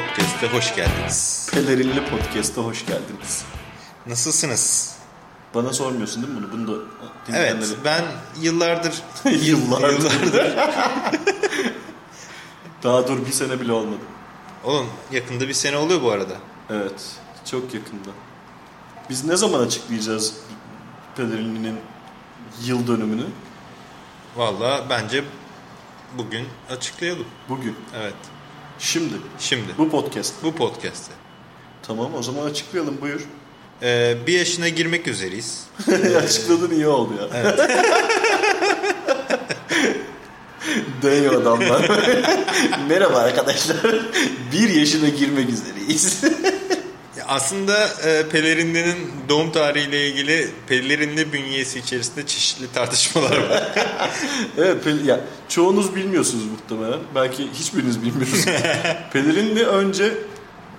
Podcast'e hoş geldiniz. Pelerinli Podcast'a hoş geldiniz. Nasılsınız? Bana sormuyorsun değil mi bunu? Bunu da Evet, ben yıllardır... Yıllardır. yıllardır. Daha dur bir sene bile olmadı. Oğlum yakında bir sene oluyor bu arada. Evet. Çok yakında. Biz ne zaman açıklayacağız Pelerinli'nin yıl dönümünü? Vallahi bence bugün açıklayalım. Bugün. Evet, Şimdi. şimdi Bu podcast. bu podcast'te. Tamam o zaman açıklayalım buyur. Ee, bir yaşına girmek üzereyiz. Açıkladın iyi oldu ya. Deniyor adamlar. Merhaba arkadaşlar. Bir yaşına girmek üzereyiz. Aslında e, pelerinlinin doğum tarihiyle ilgili pelerinli bünyesi içerisinde çeşitli tartışmalar var. evet pel- ya çoğunuz bilmiyorsunuz muhtemelen. Belki hiçbiriniz bilmiyorsunuz. Pelerinli önce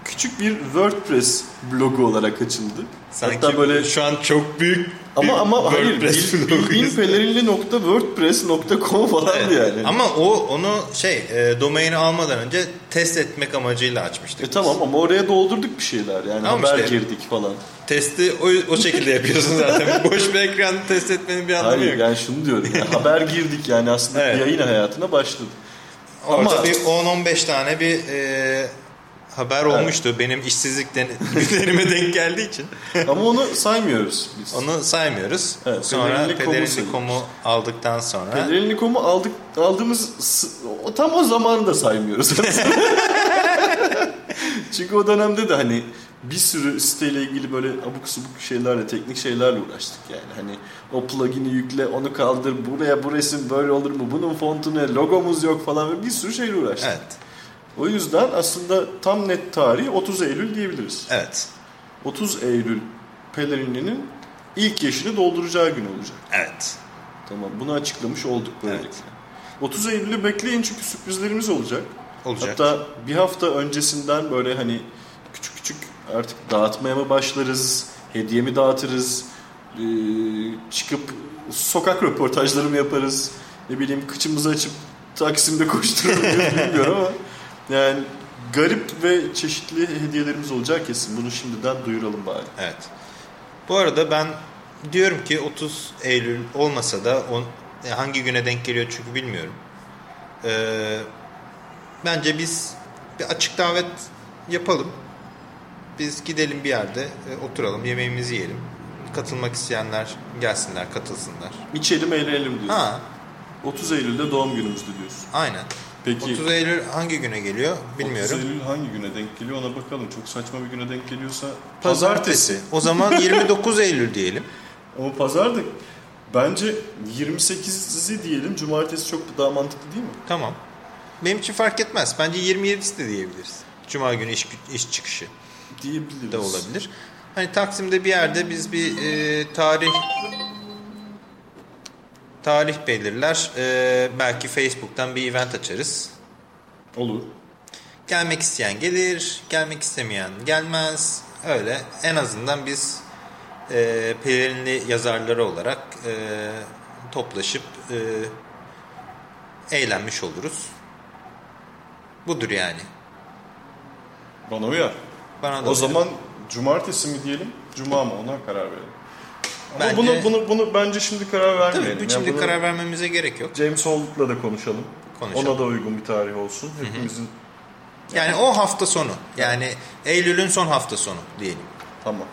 küçük bir WordPress blogu olarak açıldı. Sanki Hatta böyle şu an çok büyük ama ama hayır WordPress bloguyuz. bildiğin pelerinli.wordpress.com falandı Evet. yani. Ama o onu şey e, domaini almadan önce test etmek amacıyla açmıştık. E tamam ama oraya doldurduk bir şeyler yani Tamam haber işte. girdik falan. Testi o, o şekilde yapıyorsun zaten. Boş bir ekranı test etmenin bir anlamı Hayır yok. yani şunu diyorum ya, haber girdik yani aslında Evet. yayın hayatına başladı. Orada Ama- bir 10-15 tane bir e, haber olmuştu. Benim işsizlikten günlerime denk geldiği için. Ama onu saymıyoruz biz. Onu saymıyoruz. Evet, sonra Pelerinli.com'u aldıktan sonra Pelerinli.com'u aldık aldığımız tam o zamanı da saymıyoruz. Çünkü o dönemde de hani bir sürü siteyle ilgili böyle abuk subuk şeylerle, teknik şeylerle uğraştık yani. Hani o plugin'i yükle, onu kaldır, buraya bu resim böyle olur mu, bunun fontu ne, logomuz yok falan ve bir sürü şeyle uğraştık. evet. O yüzden aslında tam net tarihi 30 Eylül diyebiliriz. Evet. 30 Eylül Pelerinli'nin ilk yaşını dolduracağı gün olacak. Evet. Tamam bunu açıklamış olduk böylelikle. Evet. 30 Eylül'ü bekleyin çünkü sürprizlerimiz olacak. Olacak. Hatta bir hafta öncesinden böyle hani küçük küçük artık dağıtmaya mı başlarız, hediye mi dağıtırız, ee, çıkıp sokak röportajları mı yaparız, ne bileyim kıçımızı açıp Taksim'de koşturur bilmiyorum ama yani garip ve çeşitli hediyelerimiz olacak kesin. Bunu şimdiden duyuralım bari. Evet. Bu arada ben diyorum ki 30 Eylül olmasa da on, e, hangi güne denk geliyor çünkü bilmiyorum. Ee, bence biz bir açık davet yapalım. Biz gidelim bir yerde e, oturalım, yemeğimizi yiyelim. Katılmak isteyenler gelsinler, katılsınlar. İçelim eğlenelim diyorsun. Ha, 30 Eylül'de doğum günümüzdü diyorsun. aynen. Peki 30 Eylül hangi güne geliyor bilmiyorum. 30 Eylül hangi güne denk geliyor ona bakalım. Çok saçma bir güne denk geliyorsa Pazartesi. O zaman 29 Eylül diyelim. Ama pazarda bence 28'i diyelim. Cumartesi çok daha mantıklı değil mi? Tamam. Benim için fark etmez. Bence 27'si de diyebiliriz. Cuma günü iş, iş çıkışı Diyebiliriz. de olabilir. Hani Taksim'de bir yerde biz bir e, tarih tarih belirler. E, belki Facebook'tan bir event açarız. Olur. Gelmek isteyen gelir, gelmek istemeyen gelmez. Öyle. En azından biz e, pelerinli yazarları olarak e, toplaşıp e, eğlenmiş oluruz. Budur yani. Bana uyar. Bana da O uyar. zaman cumartesi mi diyelim, cuma mı ona karar verelim. Ama Bence- bunu bunu bunu bence şimdi karar vermeyelim. Tabii Yani şimdi bunu karar vermemize gerek yok. James Holt'la da konuşalım. Konuşalım. Ona da uygun bir tarih olsun. Hepimizin Yani o hafta sonu. Yani Eylül'ün son hafta sonu diyelim. tamam.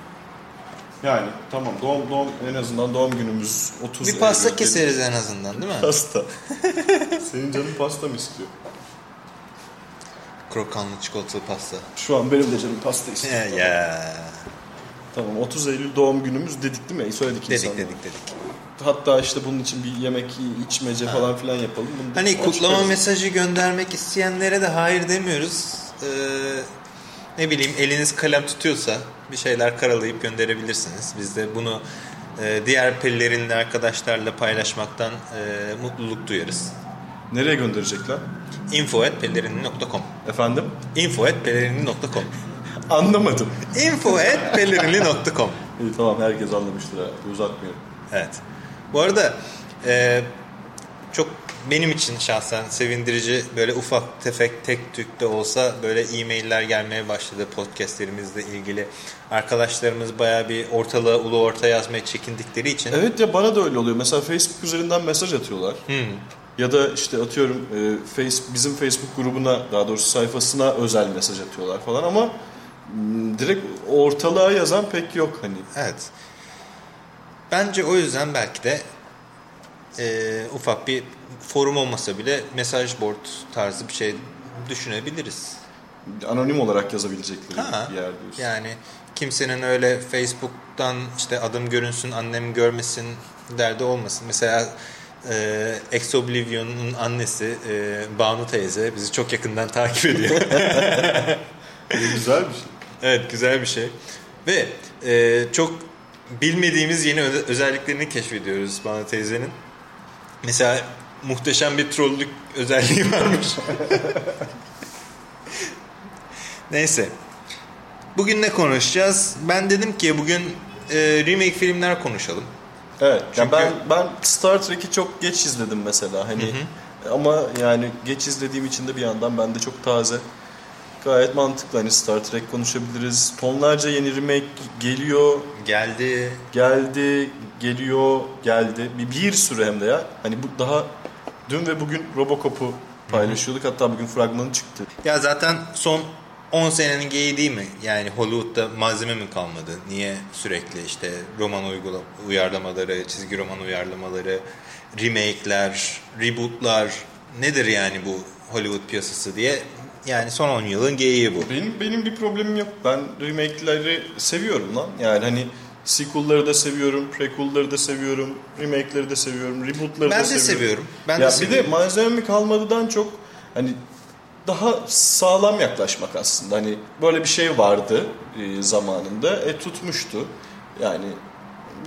Yani tamam doğum doğum en azından doğum günümüz 30 Bir pasta Eylül. keseriz en azından değil mi? Pasta. Senin canın pasta mı istiyor? Krokanlı çikolatalı pasta. Şu an benim de canım pasta istiyor. Ya, ya. Tamam 30 Eylül doğum günümüz dedik değil mi? Söyledik Dedik insanlara. dedik dedik. Hatta işte bunun için bir yemek, içmece falan filan yapalım. Bunu Hani kutlama açıklarız. mesajı göndermek isteyenlere de hayır demiyoruz. Ee, ne bileyim eliniz kalem tutuyorsa bir şeyler karalayıp gönderebilirsiniz. Biz de bunu e, diğer pellerinli arkadaşlarla paylaşmaktan e, mutluluk duyarız. Nereye gönderecekler? info.pellerinli.com Efendim? info.pellerinli.com Anlamadım. info.pellerinli.com İyi tamam herkes anlamıştır ha. Uzatmıyorum. Evet. Bu arada e, çok benim için şahsen sevindirici böyle ufak tefek tek tük de olsa böyle e-mailler gelmeye başladı podcastlerimizle ilgili. Arkadaşlarımız baya bir ortalığa ulu orta yazmaya çekindikleri için. Evet ya bana da öyle oluyor. Mesela Facebook üzerinden mesaj atıyorlar. Hmm. Ya da işte atıyorum e, face, bizim Facebook grubuna daha doğrusu sayfasına özel mesaj atıyorlar falan ama direkt ortalığa yazan pek yok hani. Evet. Bence o yüzden belki de e, ufak bir forum olmasa bile mesaj board tarzı bir şey düşünebiliriz. Anonim olarak yazabilecekleri Ha, bir yer diyorsun. Yani kimsenin öyle Facebook'tan işte adım görünsün, annem görmesin derdi olmasın. Mesela e, Ex Oblivion'un annesi e, Banu teyze bizi çok yakından takip ediyor. Güzel bir şey. Evet güzel bir şey. Ve e, çok bilmediğimiz yeni öze- özelliklerini keşfediyoruz Banu teyzenin. Mesela muhteşem bir trollük özelliği varmış. Neyse. Bugün ne konuşacağız? Ben dedim ki bugün e, remake filmler konuşalım. Evet. Çünkü- ben ben Star Trek'i çok geç izledim mesela hani ama yani geç izlediğim için de bir yandan bende çok taze. Gayet mantıklı hani Star Trek konuşabiliriz. Tonlarca yeni remake geliyor, Geldi. geldi, geliyor, geldi. Bir, bir sürü hem de ya. Hani bu daha dün ve bugün Robocop'u paylaşıyorduk. Hatta bugün fragmanı çıktı. Ya zaten son 10 senenin geyiği değil mi? Yani Hollywood'da malzeme mi kalmadı? Niye sürekli işte roman uygula uyarlamaları, çizgi roman uyarlamaları, remake'ler, reboot'lar nedir yani bu Hollywood piyasası diye? Yani son 10 yılın geyiği bu. Benim benim bir problemim yok. Ben remake'leri seviyorum lan. Yani hani sequel'ları da seviyorum, prequel'ları da seviyorum, remake'leri de seviyorum, reboot'ları Ben da de seviyorum. seviyorum. Ben ya de bir seviyorum. de malzeme mi kalmadıdan çok hani daha sağlam yaklaşmak aslında. Hani böyle bir şey vardı e, zamanında. E tutmuştu. Yani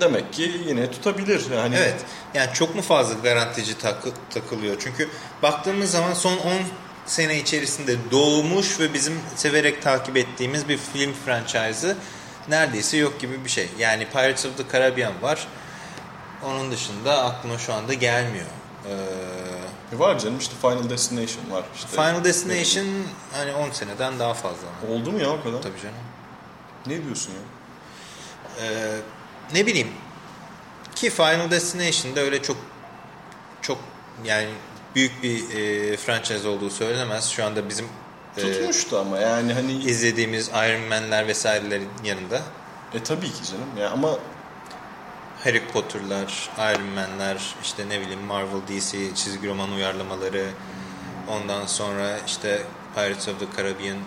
demek ki yine tutabilir. Yani Evet. Yani çok mu fazla garantici takı- takılıyor? Çünkü baktığımız zaman son 10 sene içerisinde doğmuş ve bizim severek takip ettiğimiz bir film franchise'ı neredeyse yok gibi bir şey. Yani Pirates of the Caribbean var. Onun dışında aklıma şu anda gelmiyor. Ee, var canım işte Final Destination var. işte. Final Destination hani 10 seneden daha fazla. Oldu mu ya o kadar? Tabii canım. Ne diyorsun ya? Ee, ne bileyim ki Final Destination'da öyle çok çok yani büyük bir e, franchise olduğu söylenemez. Şu anda bizim e, Tutmuştu ama yani hani izlediğimiz Iron Man'ler vesairelerin yanında e tabii ki canım ya ama Harry Potter'lar, Iron Man'ler, işte ne bileyim Marvel DC çizgi roman uyarlamaları, ondan sonra işte Pirates of the Caribbean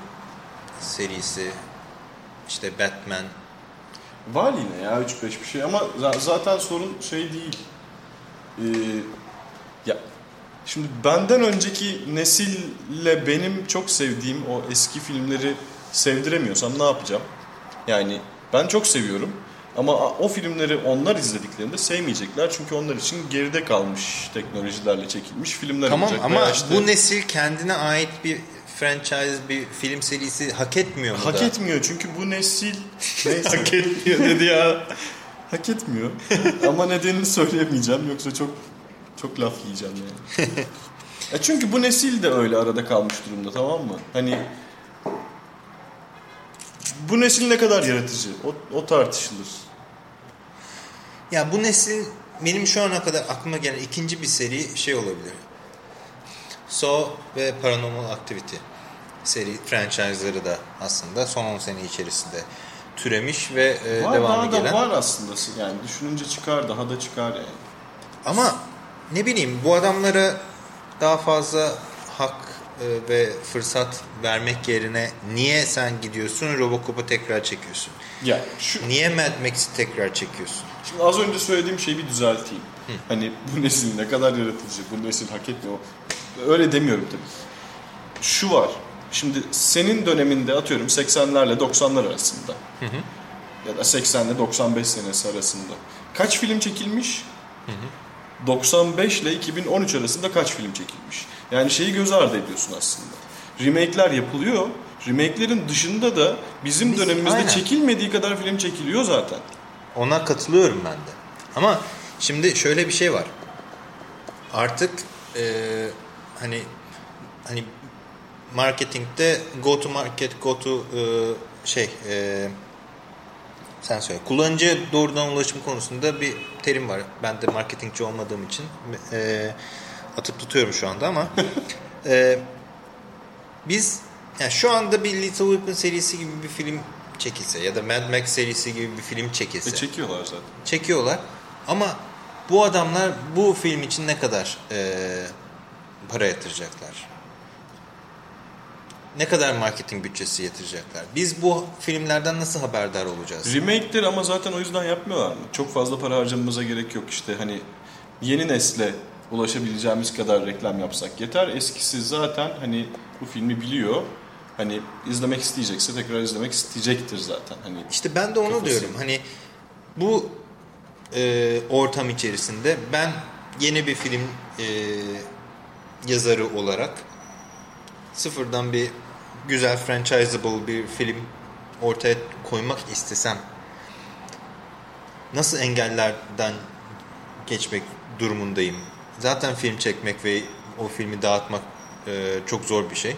serisi, işte Batman. var yine ya 3-5 bir şey ama za- zaten sorun şey değil. Ee, şimdi benden önceki nesille benim çok sevdiğim o eski filmleri sevdiremiyorsam ne yapacağım? Yani ben çok seviyorum ama o filmleri onlar izlediklerinde sevmeyecekler çünkü onlar için geride kalmış teknolojilerle çekilmiş filmler Tamam olacak. ama Veya işte- bu nesil kendine ait bir franchise, bir film serisi hak etmiyor mu Hak da? etmiyor çünkü bu nesil neyse. hak etmiyor dedi ya. Hak etmiyor. Ama nedenini söyleyemeyeceğim yoksa çok çok laf yiyeceğim yani. e çünkü bu nesil de öyle arada kalmış durumda tamam mı? Hani bu nesil ne kadar yaratıcı? O, o tartışılır. Ya bu neslin benim şu ana kadar aklıma gelen ikinci bir seri şey olabilir. Saw ve Paranormal Activity seri franchise'ları da aslında son 10 sene içerisinde türemiş ve e, Var devamı daha gelen. var aslında yani düşününce çıkar daha da çıkar yani. Ama ne bileyim bu adamlara daha fazla hak e, ve fırsat vermek yerine niye sen gidiyorsun Robocop'u tekrar çekiyorsun? Ya şu Niye Mad Max'i tekrar çekiyorsun? Şimdi az önce söylediğim şeyi bir düzelteyim. Hani bu nesil ne kadar yaratıcı, bu nesil hak etmiyor. Öyle demiyorum tabii. Şu var. Şimdi senin döneminde atıyorum 80'lerle 90'lar arasında. Ya da 80 ile 95 senesi arasında. Kaç film çekilmiş? 95 ile 2013 arasında kaç film çekilmiş? Yani şeyi göz ardı ediyorsun aslında. Remake'ler yapılıyor. Remake'lerin dışında da bizim Biz- dönemimizde aynen. çekilmediği kadar film çekiliyor zaten. Ona katılıyorum ben de. Ama şimdi şöyle bir şey var. Artık e, hani hani marketingde go to market, go to e, şey e, sen söyle. Kullanıcı doğrudan ulaşım konusunda bir terim var. Ben de marketingçi olmadığım için e, atıp tutuyorum şu anda ama e, biz yani şu anda bir Little Weapon serisi gibi bir film çekilse ya da Mad Max serisi gibi bir film çekilse. E çekiyorlar zaten. Çekiyorlar ama bu adamlar bu film için ne kadar e, para yatıracaklar? Ne kadar marketing bütçesi yatıracaklar? Biz bu filmlerden nasıl haberdar olacağız? Remake'leri ama zaten o yüzden yapmıyorlar mı? Çok fazla para harcamamıza gerek yok işte hani yeni nesle ulaşabileceğimiz kadar reklam yapsak yeter. Eskisi zaten hani bu filmi biliyor. Hani izlemek isteyecekse tekrar izlemek isteyecektir zaten. Hani İşte ben de onu Kafası. diyorum. Hani bu e, ortam içerisinde ben yeni bir film e, yazarı olarak sıfırdan bir güzel franchisable bir film ortaya koymak istesem nasıl engellerden geçmek durumundayım? Zaten film çekmek ve o filmi dağıtmak e, çok zor bir şey.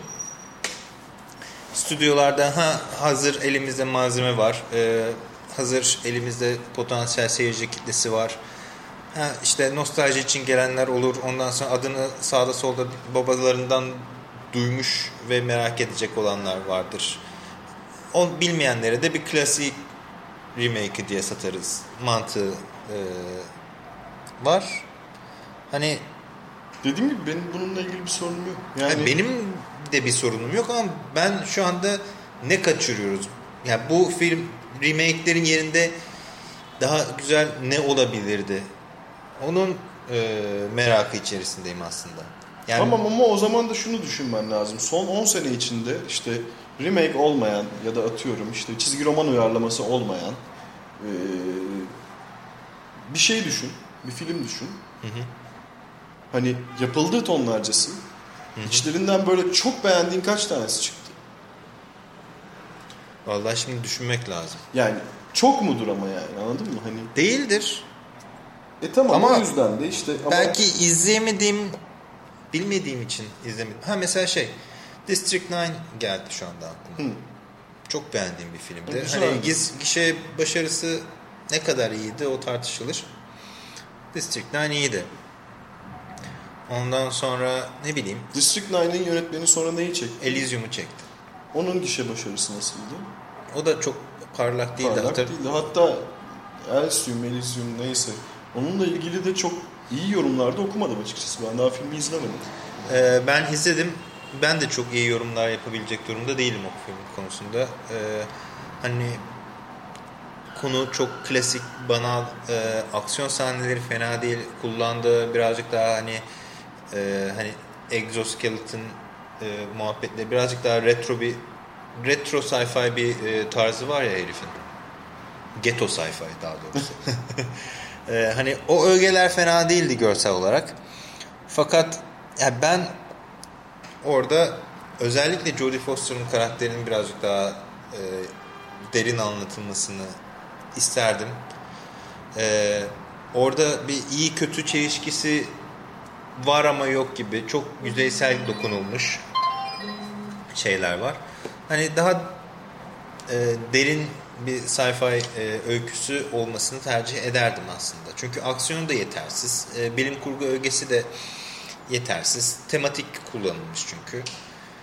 Stüdyolarda ha hazır elimizde malzeme var. e, hazır elimizde potansiyel seyirci kitlesi var. Ha işte nostalji için gelenler olur. Ondan sonra adını sağda solda babalarından duymuş ve merak edecek olanlar vardır. O bilmeyenlere de bir klasik remake diye satarız. Mantığı e, var. Hani dediğim gibi benim bununla ilgili bir sorunum yok. Yani yani benim de bir sorunum yok ama ben şu anda ne kaçırıyoruz? Yani bu film remake'lerin yerinde daha güzel ne olabilirdi? Onun e, merakı içerisindeyim aslında. Yani Tamam ama o zaman da şunu düşünmen lazım. Son 10 sene içinde işte remake olmayan ya da atıyorum işte çizgi roman uyarlaması olmayan eee, bir şey düşün. Bir film düşün. Hani yapıldığı tonlarcası. İçlerinden böyle çok beğendiğin kaç tanesi çıktı? vallahi şimdi düşünmek lazım. Yani çok mudur ama yani anladın mı? Hani Değildir. e tamam Ama o yüzden de işte ama Belki izleyemediğim, bilmediğim için izlemedim. Ha mesela şey, District 9 geldi şu anda aklıma. Hı. Çok beğendiğim bir filmdi. Güzeldi. Hani giz, gişe başarısı ne kadar iyiydi o tartışılır. District 9 iyiydi. Ondan sonra ne bileyim District 9'ın yönetmeni sonra neyi çekti? Elysium'u çekti. Onun gişe başarısı nasıldı? O da çok parlak değildi. Parlak Hatır- değildi. Hatta Elysium, Elysium neyse. Onunla ilgili de çok iyi yorumlarda okumadım açıkçası. Ben daha filmi izlemedim. Ee, ben izledim. Ben de çok iyi yorumlar yapabilecek durumda değilim o film konusunda. Ee, hani konu çok klasik, banal, e, aksiyon sahneleri fena değil. Kullandığı birazcık daha hani e, hani exoskeleton e, muhabbetle birazcık daha retro bir retro sci-fi bir e, tarzı var ya herifin. Ghetto sci-fi daha doğrusu. E, hani o ögeler fena değildi görsel olarak. Fakat ya ben orada özellikle Jodie Foster'ın karakterinin birazcık daha e, derin anlatılmasını isterdim. E, orada bir iyi kötü çelişkisi var ama yok gibi çok yüzeysel dokunulmuş şeyler var. Hani daha e, derin bir sci-fi e, öyküsü olmasını tercih ederdim aslında. Çünkü aksiyonu da yetersiz. E, bilim kurgu ögesi de yetersiz. Tematik kullanılmış çünkü.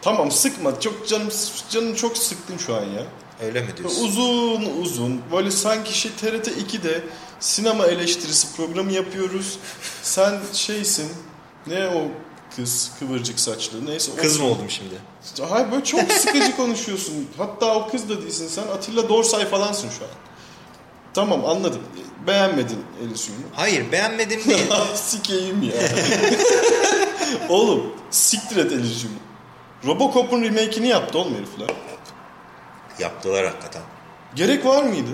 Tamam sıkma. Çok canım canım çok sıktın şu an ya. Öyle mi diyorsun? Uzun uzun böyle sanki şey TRT 2'de sinema eleştirisi programı yapıyoruz. Sen şeysin. Ne o kız kıvırcık saçlı neyse. Kız mı oldum şimdi? Hayır böyle çok sıkıcı konuşuyorsun. Hatta o kız da değilsin sen. Atilla Dorsay falansın şu an. Tamam anladım. Beğenmedin Elysium'u. Hayır beğenmedim değil. Sikeyim ya. Oğlum siktir et Elysium'u. Robocop'un remake'ini yaptı oğlum herifler. Yaptılar hakikaten. Gerek var mıydı?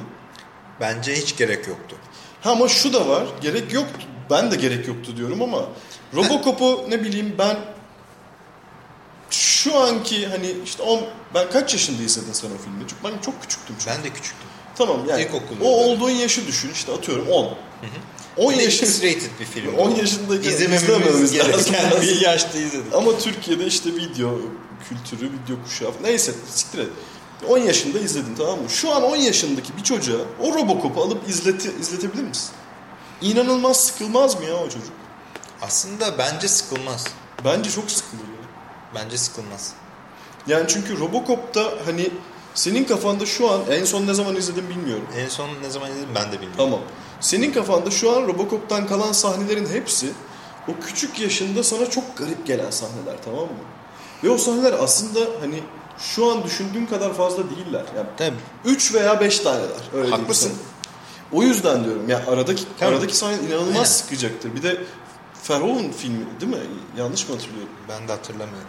Bence hiç gerek yoktu. Ha ama şu da var. Gerek yoktu. Ben de gerek yoktu diyorum ama Robocop'u ne bileyim ben şu anki hani işte on, ben kaç yaşında izledin sen o filmi? Çünkü ben çok küçüktüm çünkü. Ben de küçüktüm. Tamam yani İlkokul o olduğun yaşı düşün işte atıyorum 10. 10 Bir de yaşın X-rated bir film. 10 yaşındayken İzlememiz gereken bir yaşta izledik. Ama Türkiye'de işte video kültürü, video kuşağı neyse siktir et. 10 yaşında izledin tamam mı? Şu an 10 yaşındaki bir çocuğa o Robocop'u alıp izleti, izletebilir misin? İnanılmaz sıkılmaz mı ya o çocuk? Aslında bence sıkılmaz. Bence çok sıkılır. Bence sıkılmaz. Yani çünkü Robocop'ta hani senin kafanda şu an en son ne zaman izledim bilmiyorum. En son ne zaman izledim ben de bilmiyorum. Tamam. Senin kafanda şu an Robocop'tan kalan sahnelerin hepsi o küçük yaşında sana çok garip gelen sahneler tamam mı? Ve o sahneler aslında hani şu an düşündüğün kadar fazla değiller. Yani Tabii. 3 veya 5 taneler. Öyle Haklısın. O yüzden diyorum ya aradaki Tabii. aradaki sahne inanılmaz Aynen. sıkacaktır. Bir de Verhoeven filmi değil mi? Yanlış mı hatırlıyorum? Ben de hatırlamıyorum.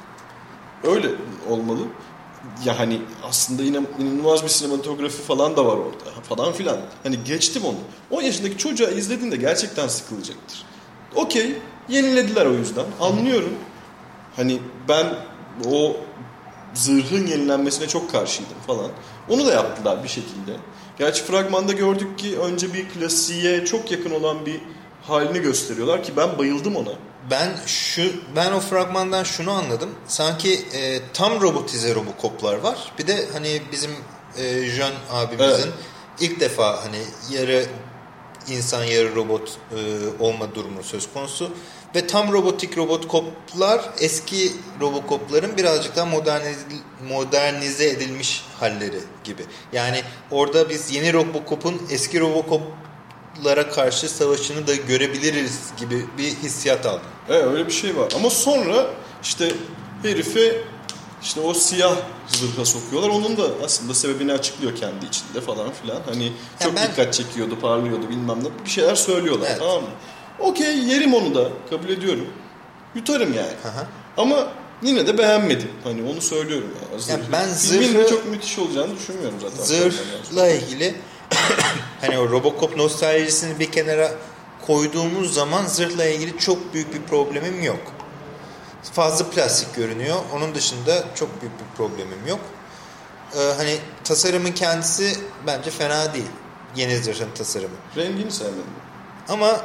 Öyle olmalı. Ya hani aslında yine inanılmaz bir sinematografi falan da var orada falan filan. Hani geçtim onu. 10 yaşındaki çocuğa izlediğinde gerçekten sıkılacaktır. Okey yenilediler o yüzden. Anlıyorum. Hani ben o zırhın yenilenmesine çok karşıydım falan. Onu da yaptılar bir şekilde. Gerçi fragmanda gördük ki önce bir klasiğe çok yakın olan bir halini gösteriyorlar ki ben bayıldım ona. Ben şu ben o fragmandan şunu anladım. Sanki e, tam robotize robokoplar var. Bir de hani bizim e, Jön abimizin Evet. ilk defa hani yarı insan yarı robot e, olma durumu söz konusu. Ve tam robotik robokoplar eski robokopların birazcık daha modernize, modernize edilmiş halleri gibi. Yani orada biz yeni robokopun eski robokoplara karşı savaşını da görebiliriz gibi bir hissiyat aldım. Evet öyle bir şey var. Ama sonra işte herifi işte o siyah zırha sokuyorlar. Onun da aslında sebebini açıklıyor kendi içinde falan filan. Hani çok ben- dikkat çekiyordu, parlıyordu bilmem ne. Bir şeyler söylüyorlar Evet. tamam mı? Okey yerim onu da kabul ediyorum. Yutarım yani. Aha. Ama yine de beğenmedim. Hani onu söylüyorum yani. Ya ben Filmin zırhı- çok müthiş olacağını düşünmüyorum zaten. Zırhla ilgili hani o Robocop nostaljisini bir kenara koyduğumuz zaman zırhla ilgili çok büyük bir problemim yok. Fazla plastik görünüyor. Onun dışında çok büyük bir problemim yok. Ee, hani tasarımın kendisi bence fena değil. Yeni zırhın tasarımı. Rengini sevmedim. Ama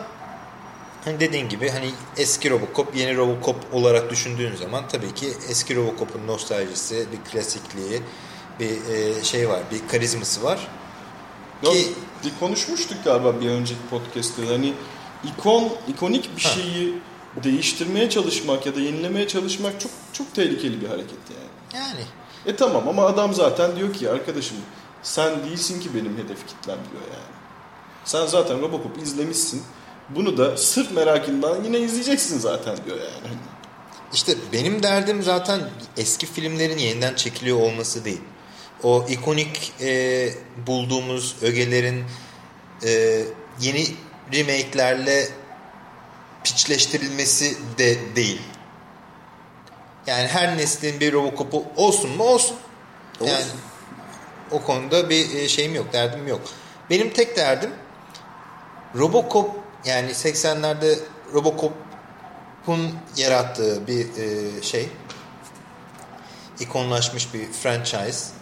hani dediğin gibi hani eski Robocop yeni Robocop olarak düşündüğün zaman tabii ki eski Robocop'un nostaljisi, bir klasikliği, bir e, şey var, bir karizması var. Ki- konuşmuştuk galiba bir önceki podcast'te. Hani ikon, ikonik bir Ha. şeyi değiştirmeye çalışmak ya da yenilemeye çalışmak çok çok tehlikeli bir hareket yani. Yani E tamam ama adam zaten diyor ki arkadaşım sen değilsin ki benim hedef kitlem diyor yani. Sen zaten Robocop izlemişsin. Bunu da sırf merakından yine izleyeceksin zaten diyor yani. işte benim derdim zaten eski filmlerin yeniden çekiliyor olması değil. O ikonik e, bulduğumuz ögelerin e, yeni remake'lerle piçleştirilmesi de değil. Yani her neslin bir Robocop'u olsun mu olsun. Olsun. Yani o konuda bir e, şeyim yok, derdim yok. Benim tek derdim Robocop yani 80'lerde Robocop'un yarattığı bir e, şey ikonlaşmış bir franchise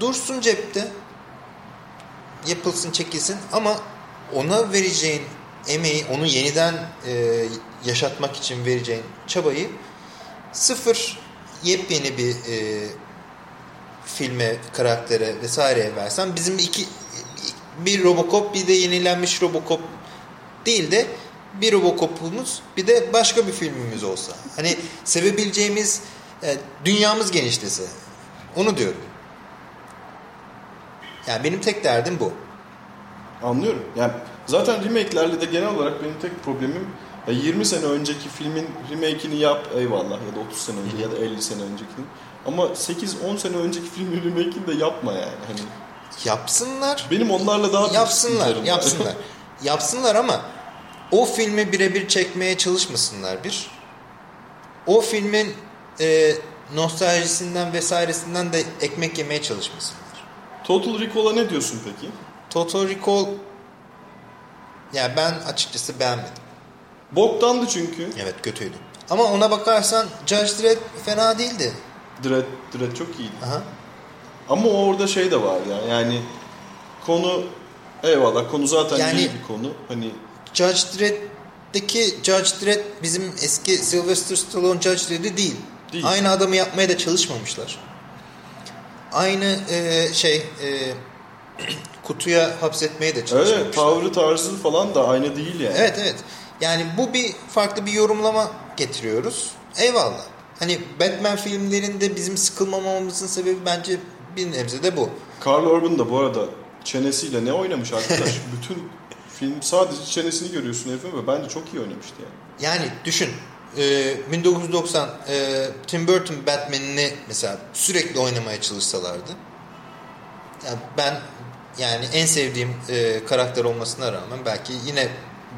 dursun cepte yapılsın çekilsin ama ona vereceğin emeği onu yeniden e, yaşatmak için vereceğin çabayı sıfır yepyeni bir e, filme, karaktere vesaireye versen bizim iki bir Robocop bir de yenilenmiş Robocop değil de bir Robocop'umuz bir de başka bir filmimiz olsa. Hani sevebileceğimiz e, dünyamız genişlese. Onu diyorum. Yani benim tek derdim bu. Anlıyorum. Yani zaten remake'lerle de genel olarak benim tek problemim ya 20 sene önceki filmin remake'ini yap eyvallah ya da 30 sene önce ya da 50 sene öncekini. Ama 8-10 sene önceki filmin remake'ini de yapma yani. Hani Yapsınlar. benim onlarla daha Yapsınlar, var. yapsınlar. yapsınlar ama o filmi birebir çekmeye çalışmasınlar bir. O filmin e, nostaljisinden vesairesinden de ekmek yemeye çalışmasınlar. Total Recall'a ne diyorsun peki? Total Recall ya ben açıkçası beğenmedim. Boktandı çünkü. Evet kötüydü. Ama ona bakarsan Judge Dredd fena değildi. Dredd, Dredd çok iyiydi. Aha. Ama orada şey de var ya yani konu eyvallah konu zaten Yani- iyi bir konu. Hani Judge Dredd'deki Judge Dredd bizim eski Sylvester Stallone Judge Dredd'i değil. Değil. Aynı adamı yapmaya da çalışmamışlar. Aynı e, şey e, kutuya hapsetmeye de çalışmamışlar. Evet tavrı tarzı falan da aynı değil yani. Evet evet. Yani bu bir farklı bir yorumlama getiriyoruz. Eyvallah. Hani Batman filmlerinde bizim sıkılmamamızın sebebi bence bir nebze de bu. Carl Urban da bu arada çenesiyle ne oynamış arkadaş? Bütün film sadece çenesini görüyorsun herifin ve bence çok iyi oynamıştı yani. Yani düşün. E, 1990 e, Tim Burton Batman'ini mesela sürekli oynamaya çalışsalardı. Yani ben yani en sevdiğim e, karakter olmasına rağmen belki yine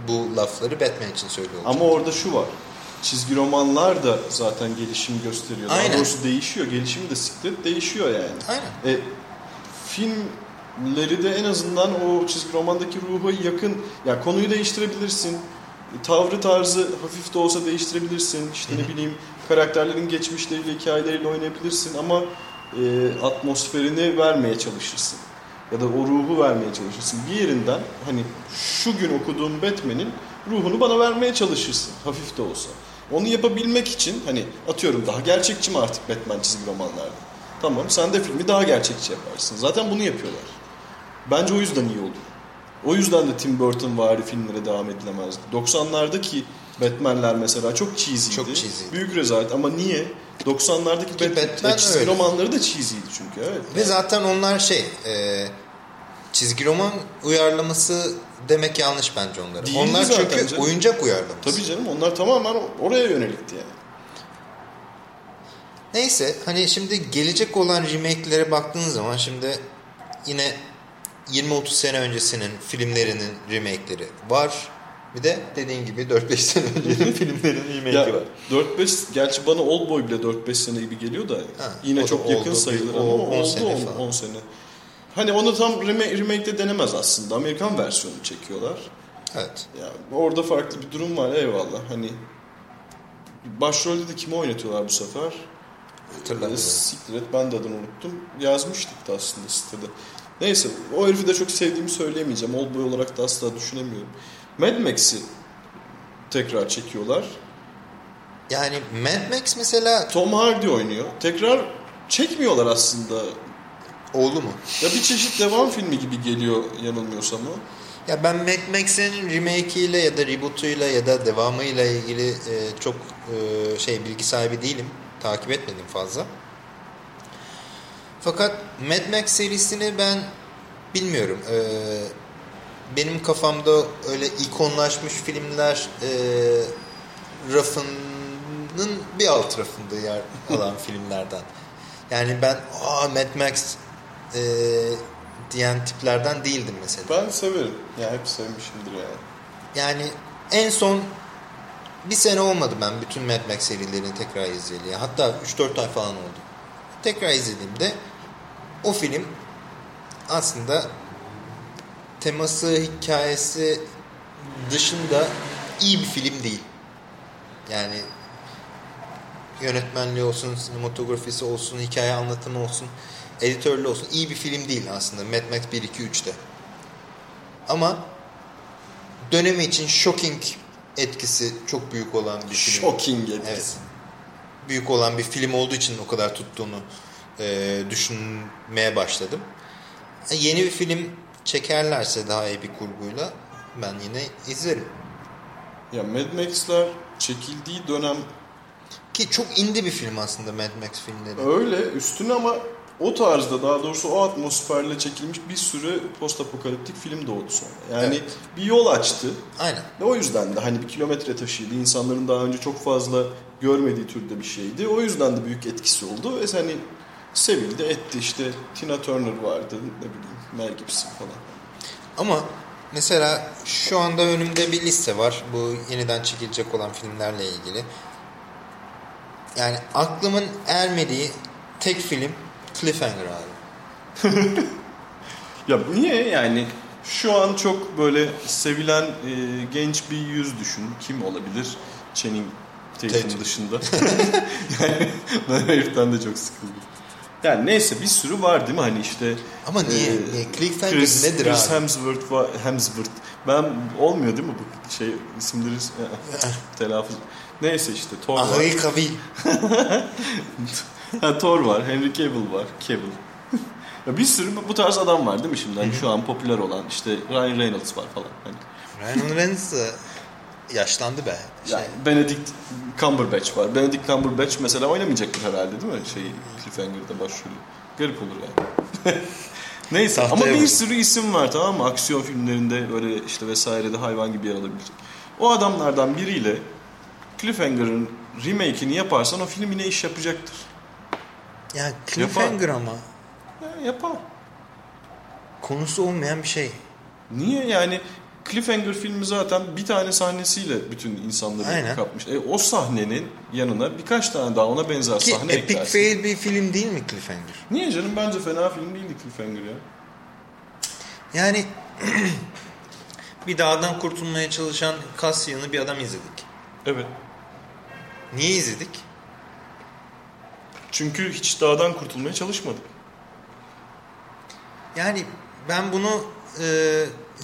bu lafları Batman için söylüyor. Ama orada şu var. Çizgi romanlar da zaten gelişim gösteriyor. Daha Aynen. doğrusu değişiyor. Gelişimi de siklet değişiyor yani. Aynen. E, filmleri de en azından o çizgi romandaki ruha yakın. Ya konuyu değiştirebilirsin. E, Tavrı tarzı hafif de olsa değiştirebilirsin. İşte ne bileyim karakterlerin geçmişleriyle, hikayeleriyle oynayabilirsin ama e, atmosferini vermeye çalışırsın. Ya da o ruhu vermeye çalışırsın. Bir yerinden hani şu gün okuduğum Batman'in ruhunu bana vermeye çalışırsın. Hafif de olsa. Onu yapabilmek için hani atıyorum daha gerçekçi mi artık Batman çizgi romanlarda? Tamam sen de filmi daha gerçekçi yaparsın. Zaten bunu yapıyorlar. Bence o yüzden iyi oldu. O yüzden de Tim Burton vari filmlere devam edilemezdi. 90'lardaki Batman'ler mesela çok cheesy'ydi. Çok cheesy'ydi. Büyük rezalet ama niye? 90'lardaki Ki Batman, çizgi öyle. romanları da cheesy'ydi çünkü. Evet. Ve zaten onlar şey e, çizgi roman uyarlaması demek yanlış bence onlara. Değildi onlar çünkü canım. oyuncak uyarlaması. Tabii canım onlar tamamen oraya yönelikti yani. Neyse hani şimdi gelecek olan remake'lere baktığın zaman şimdi yine 20-30 sene öncesinin filmlerinin remake'leri var. Bir de dediğin gibi 4-5 sene öncenin filmlerinin remake'i var. 4-5 gerçi bana Oldboy bile 4-5 sene gibi geliyor da Ha, yine o da çok yakın oldu. sayılır O ama 10 oldu sene 10 falan. 10 sene. Hani onu tam remake, remake'de denemez aslında. Amerikan versiyonu çekiyorlar. Evet. Ya orada farklı bir durum var eyvallah. Hani başrolde de kimi oynatıyorlar bu sefer? Hatırlamıyorum. Siktir et ben de adını unuttum. Yazmıştık da aslında sitede. Neyse o herifi de çok sevdiğimi söyleyemeyeceğim. Oldboy olarak da asla düşünemiyorum. Mad Max'i tekrar çekiyorlar. Yani Mad Max mesela Tom Hardy oynuyor. Tekrar çekmiyorlar aslında. oğlu mu? Ya bir çeşit devam filmi gibi geliyor yanılmıyorsam o. Ya ben Mad Max'in remake'iyle ya da reboot'uyla ya da devamıyla ilgili e, çok e, şey bilgi sahibi değilim. Takip etmedim fazla. Fakat Mad Max serisini ben bilmiyorum. E, benim kafamda öyle ikonlaşmış filmler e, rafının bir alt rafında yer alan filmlerden. Yani ben aa Mad Max e, diyen tiplerden değildim mesela. Ben severim. Ya hep sevmişimdir yani. Yani en son bir sene olmadı ben bütün Mad Max serilerini tekrar izleyeli. Hatta 3-4 ay falan oldu. Tekrar izlediğimde o film aslında teması, hikayesi dışında iyi bir film değil. Yani yönetmenliği olsun, sinematografisi olsun, hikaye anlatımı olsun, editörlüğü olsun iyi bir film değil aslında Mad Max 1, 2, 3'te. Ama dönemi için shocking etkisi çok büyük olan bir film. Shocking etkisi. Evet. Büyük olan bir film olduğu için o kadar tuttuğunu e, düşünmeye başladım. E, Yeni bir film çekerlerse daha iyi bir kurguyla ben yine izlerim. Ya Mad Max'ler çekildiği dönem Ki çok indi bir film aslında Mad Max filmleri. öyle üstüne ama o tarzda daha doğrusu o atmosferle çekilmiş bir sürü post apokaliptik film doğdu sonra. Yani Evet. bir yol açtı. Aynen. Ve o yüzden de hani bir kilometre taşıydı. İnsanların daha önce çok fazla görmediği türde bir şeydi. O yüzden de büyük etkisi oldu. Ve hani sevildi etti işte Tina Turner vardı ne bileyim Mel Gibson falan. Ama mesela şu anda önümde bir liste var. Bu yeniden çekilecek olan filmlerle ilgili. Yani aklımın ermediği tek film Cliffhanger abi. Ya niye yani şu an çok böyle sevilen e, genç bir yüz düşün. Kim olabilir? Channing Tatum. dışında. yani ben heriften de çok sıkıldım. Yani neyse bir sürü var değil mi hani işte. Ama niye? e, Niye? Chris, nedir Chris abi? Hemsworth var. Hemsworth. Ben olmuyor değil mi bu şey isimleri telaffuz. Neyse işte Thor var. Ahayı kabil. Ha, Thor var, Henry Cavill var, Cavill. ya bir sürü bu- tarz adam var değil mi şimdi? Hani şu an popüler olan işte Ryan Reynolds var falan. Hani Ryan Reynolds yaşlandı be. Şey, yani Benedict Cumberbatch var. Benedict Cumberbatch mesela oynamayacakdır herhalde değil mi? Şey Cliffhanger'da başrolü. Garip olur yani. Neyse Tahtaya ama bir vurdu. sürü isim var tamam mı? Aksiyon filmlerinde böyle işte vesairede hayvan gibi yer alabilecek. O adamlardan biriyle Cliffhanger'ın remake'ini yaparsan o film yine iş yapacaktır. ya Cliffhanger ama Ya, yapar. konusu olmayan bir şey. Niye yani Cliffhanger filmi zaten bir tane sahnesiyle bütün insanları Aynen. kapmış. E, o sahnenin yanına birkaç tane daha ona benzer Ki sahne epic eklersin. fail bir film değil mi Cliffhanger? Niye canım bence fena film değildi Cliffhanger ya. Yani bir dağdan kurtulmaya çalışan Cassian'ı bir adam izledik. Evet. Niye izledik? Çünkü hiç dağdan kurtulmaya çalışmadık. Yani ben bunu e,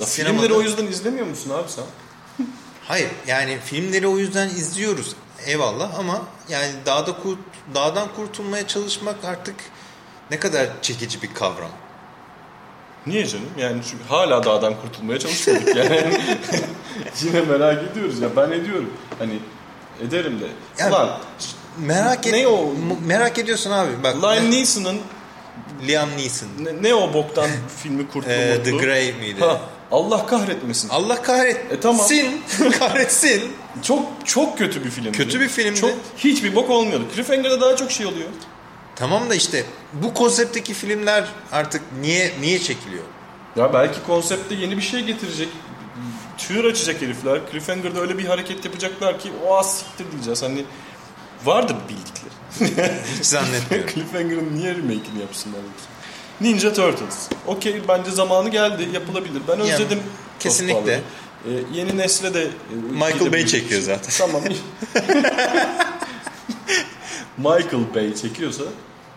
Ya sinemada... filmleri o yüzden izlemiyor musun abi sen? Hayır yani filmleri o yüzden izliyoruz eyvallah ama yani dağda kurt, dağdan kurtulmaya çalışmak artık ne kadar çekici bir kavram. Niye canım? Yani çünkü hala dağdan kurtulmaya çalışmadık yani. Yine merak ediyoruz ya ben ediyorum. Hani ederim de. Yani- Ulan Merak et Ne o? merak ediyorsun abi bak. Liam Neeson'ın Liam Neeson. ne, ne o boktan filmi kurtlu Ee? The Grey miydi? Ha, Allah kahretmesin. Allah kahretsin. E, tamam. kahretsin. Çok çok kötü bir filmdi. Kötü bir filmdi. Çok hiçbir bok olmuyordu. Cliffhanger'da daha çok şey oluyor. Tamam da işte bu konseptteki filmler artık niye niye çekiliyor? Ya belki konsepte yeni bir şey getirecek. Tüyür açacak herifler. Cliffhanger'da öyle bir hareket yapacaklar ki o siktir diyeceğiz. Hani vardır bildikleri. Hiç zannetmiyorum. Cliffhanger'ın niye remake'ini yapsınlar yoksa? Ninja Turtles. Okey bence zamanı geldi yapılabilir. Ben Yani, özledim. kesinlikle. Ee, yeni nesle de... e, Michael Bay çekiyor zaten. Tamam. Michael Bay çekiyorsa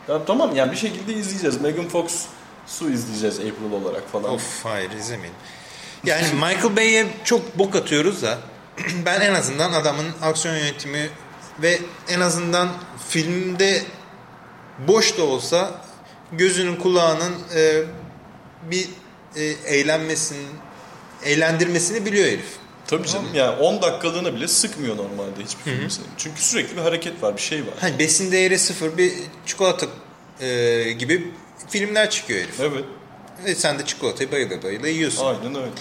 ya tamam yani bir şekilde izleyeceğiz. Megan Fox su izleyeceğiz April olarak falan. Of hayır izlemeyin. Yani Michael Bay'e çok bok atıyoruz da ben en azından adamın aksiyon yönetimi ve en azından filmde boş da olsa gözünün kulağının e, bir e, eğlenmesini eğlendirmesini biliyor herif. Tabii canım yani 10 dakikalığına bile sıkmıyor normalde hiçbir film seni. Çünkü sürekli bir hareket var, bir şey var. Hani besin değeri sıfır bir çikolata e, gibi filmler çıkıyor herif. Evet, Ve sen de çikolatayı bayıla bayıla yiyorsun. aynen öyle.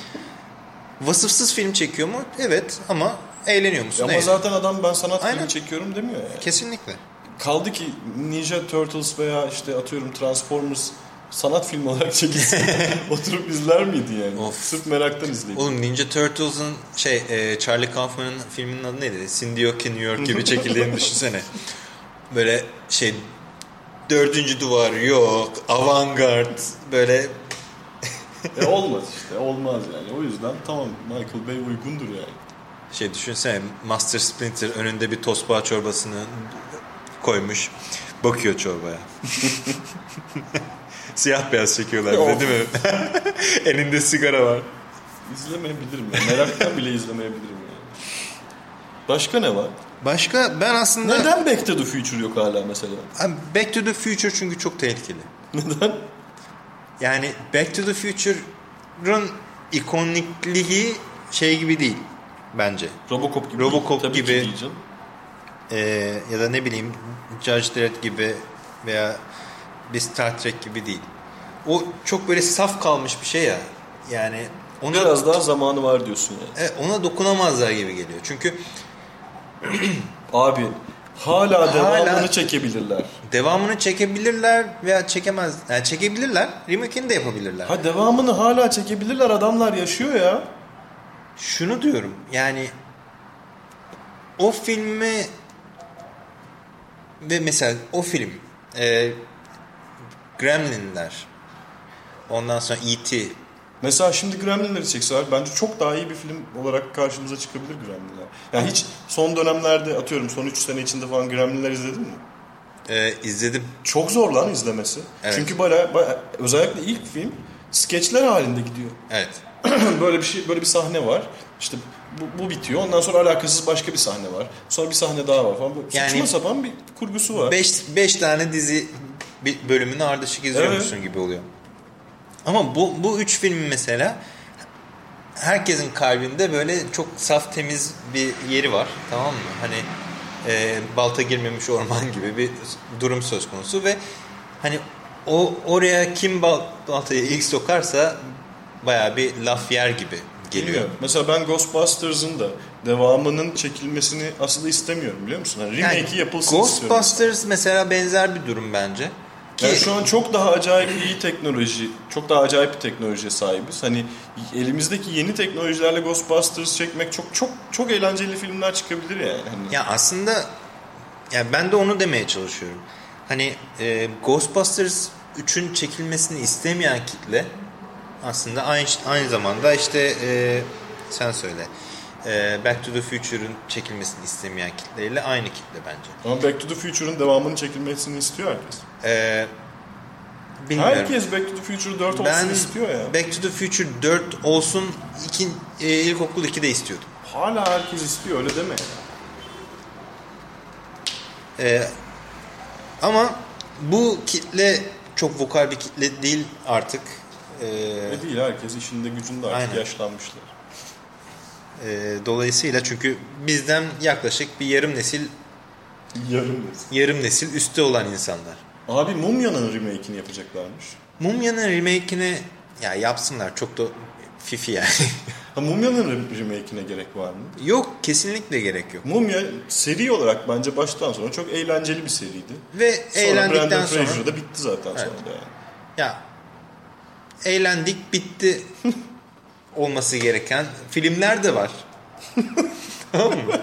Vasıfsız film çekiyor mu? Evet ama eğleniyor musun? Ama Evet. zaten adam ben sanat Aynen. filmi çekiyorum demiyor yani. Kesinlikle. Kaldı ki Ninja Turtles veya işte atıyorum Transformers sanat filmi olarak çekilse oturup izler miydi yani? Of. Sırf meraktan izleyip. Oğlum Ninja Turtles'ın şey e, Charlie Kaufman'ın filminin adı neydi? Cindy O'Ki New York gibi çekildiğini düşünsene. Böyle şey dördüncü duvar yok, avantgard böyle E olmaz işte olmaz yani. O yüzden tamam Michael Bay uygundur yani. şey düşünsene Master Splinter önünde bir tosbağa çorbasını koymuş. Bakıyor çorbaya. Siyah beyaz çekiyorlar bir de değil mi? Elinde sigara var. İzlemeyebilirim ya. Meraktan bile izlemeyebilirim yani. Başka ne var? Başka ben aslında Neden Back to the Future yok hala mesela? Abi, Back to the Future çünkü çok tehlikeli. Neden? Yani Back to the Future'ın ikonikliği şey gibi değil bence. Robocop gibi. Robocop Tabii gibi. Ki değil Ee, ya da ne bileyim Judge Dredd gibi veya bir Star Trek gibi değil. O çok böyle saf kalmış bir şey ya. Yani ona Biraz daha zamanı var diyorsun yani. Evet, ona dokunamazlar gibi geliyor. Çünkü Abi hala Hala- devamını çekebilirler. devamını çekebilirler veya çekemez. Yani çekebilirler, remake'ini de yapabilirler. Ha devamını hala çekebilirler adamlar yaşıyor ya. Şunu diyorum yani o filmi ve mesela o film e, Gremlinler ondan sonra E.T. Mesela şimdi Gremlinleri çekseler bence çok daha iyi bir film olarak karşımıza çıkabilir Gremlinler. Yani hiç son dönemlerde atıyorum son 3 sene içinde falan Gremlinler izledin mi? Ee, izledim. Çok zor lan izlemesi. Evet. Çünkü baya, baya- özellikle ilk film skeçler halinde gidiyor. Evet. böyle bir şey böyle bir sahne var. İşte bu, bu bitiyor. Ondan sonra alakasız başka bir sahne var. Sonra bir sahne daha var falan. Yani- Saçma sapan bir kurgusu var. 5 tane dizi bölümünü ardışık izliyormuşsun gibi oluyor. Ama bu bu üç film mesela herkesin kalbinde böyle çok saf temiz bir yeri var. Tamam mı? Hani e, balta girmemiş orman gibi bir durum söz konusu ve hani o oraya kim bal, baltayı ilk sokarsa bayağı bir laf yer gibi geliyor. Bilmiyorum. Mesela ben Ghostbusters'ın da devamının çekilmesini aslında istemiyorum biliyor musun? Hani Yani remake'i yapılsın istiyorum. Ghostbusters mesela benzer bir durum bence. Ki Yani şu an çok daha acayip iyi teknoloji, çok daha acayip bir teknolojiye sahibiz. Hani elimizdeki yeni teknolojilerle Ghostbusters çekmek çok çok çok eğlenceli filmler çıkabilir yani. Hani Ya aslında ya ben de onu demeye çalışıyorum. Hani e, Ghostbusters 3'ün çekilmesini istemeyen kitle aslında aynı aynı zamanda işte e, sen söyle. E, Back to the Future'ın çekilmesini istemeyen kitleyle aynı kitle bence. Ama Back to the Future'ın devamının çekilmesini istiyor herkes. E, bilmiyorum. Herkes Back to the Future 4 olsun ben istiyor ya. Back to the Future 4 olsun iki, e, ilkokul 2'de istiyordum. Hala herkes istiyor öyle deme. Ee, ama bu kitle çok vokal bir kitle değil artık. Ee, değil herkes işinde gücünde artık Aynen. yaşlanmışlar. e, dolayısıyla çünkü bizden yaklaşık bir yarım nesil Yarım nesil. yarım nesil üstte olan insanlar. Abi Mumya'nın remake'ini yapacaklarmış. Mumya'nın remake'ini ya yapsınlar çok da fifi yani. Ha Mumya'nın re- remake'ine gerek var mı? yok kesinlikle gerek yok. Mumya seri olarak bence baştan sona çok eğlenceli bir seriydi. Ve Sonra eğlendikten Brandon sonra Fraser da bitti zaten Evet. sonra yani. ya eğlendik bitti olması gereken filmler de var. tamam mı?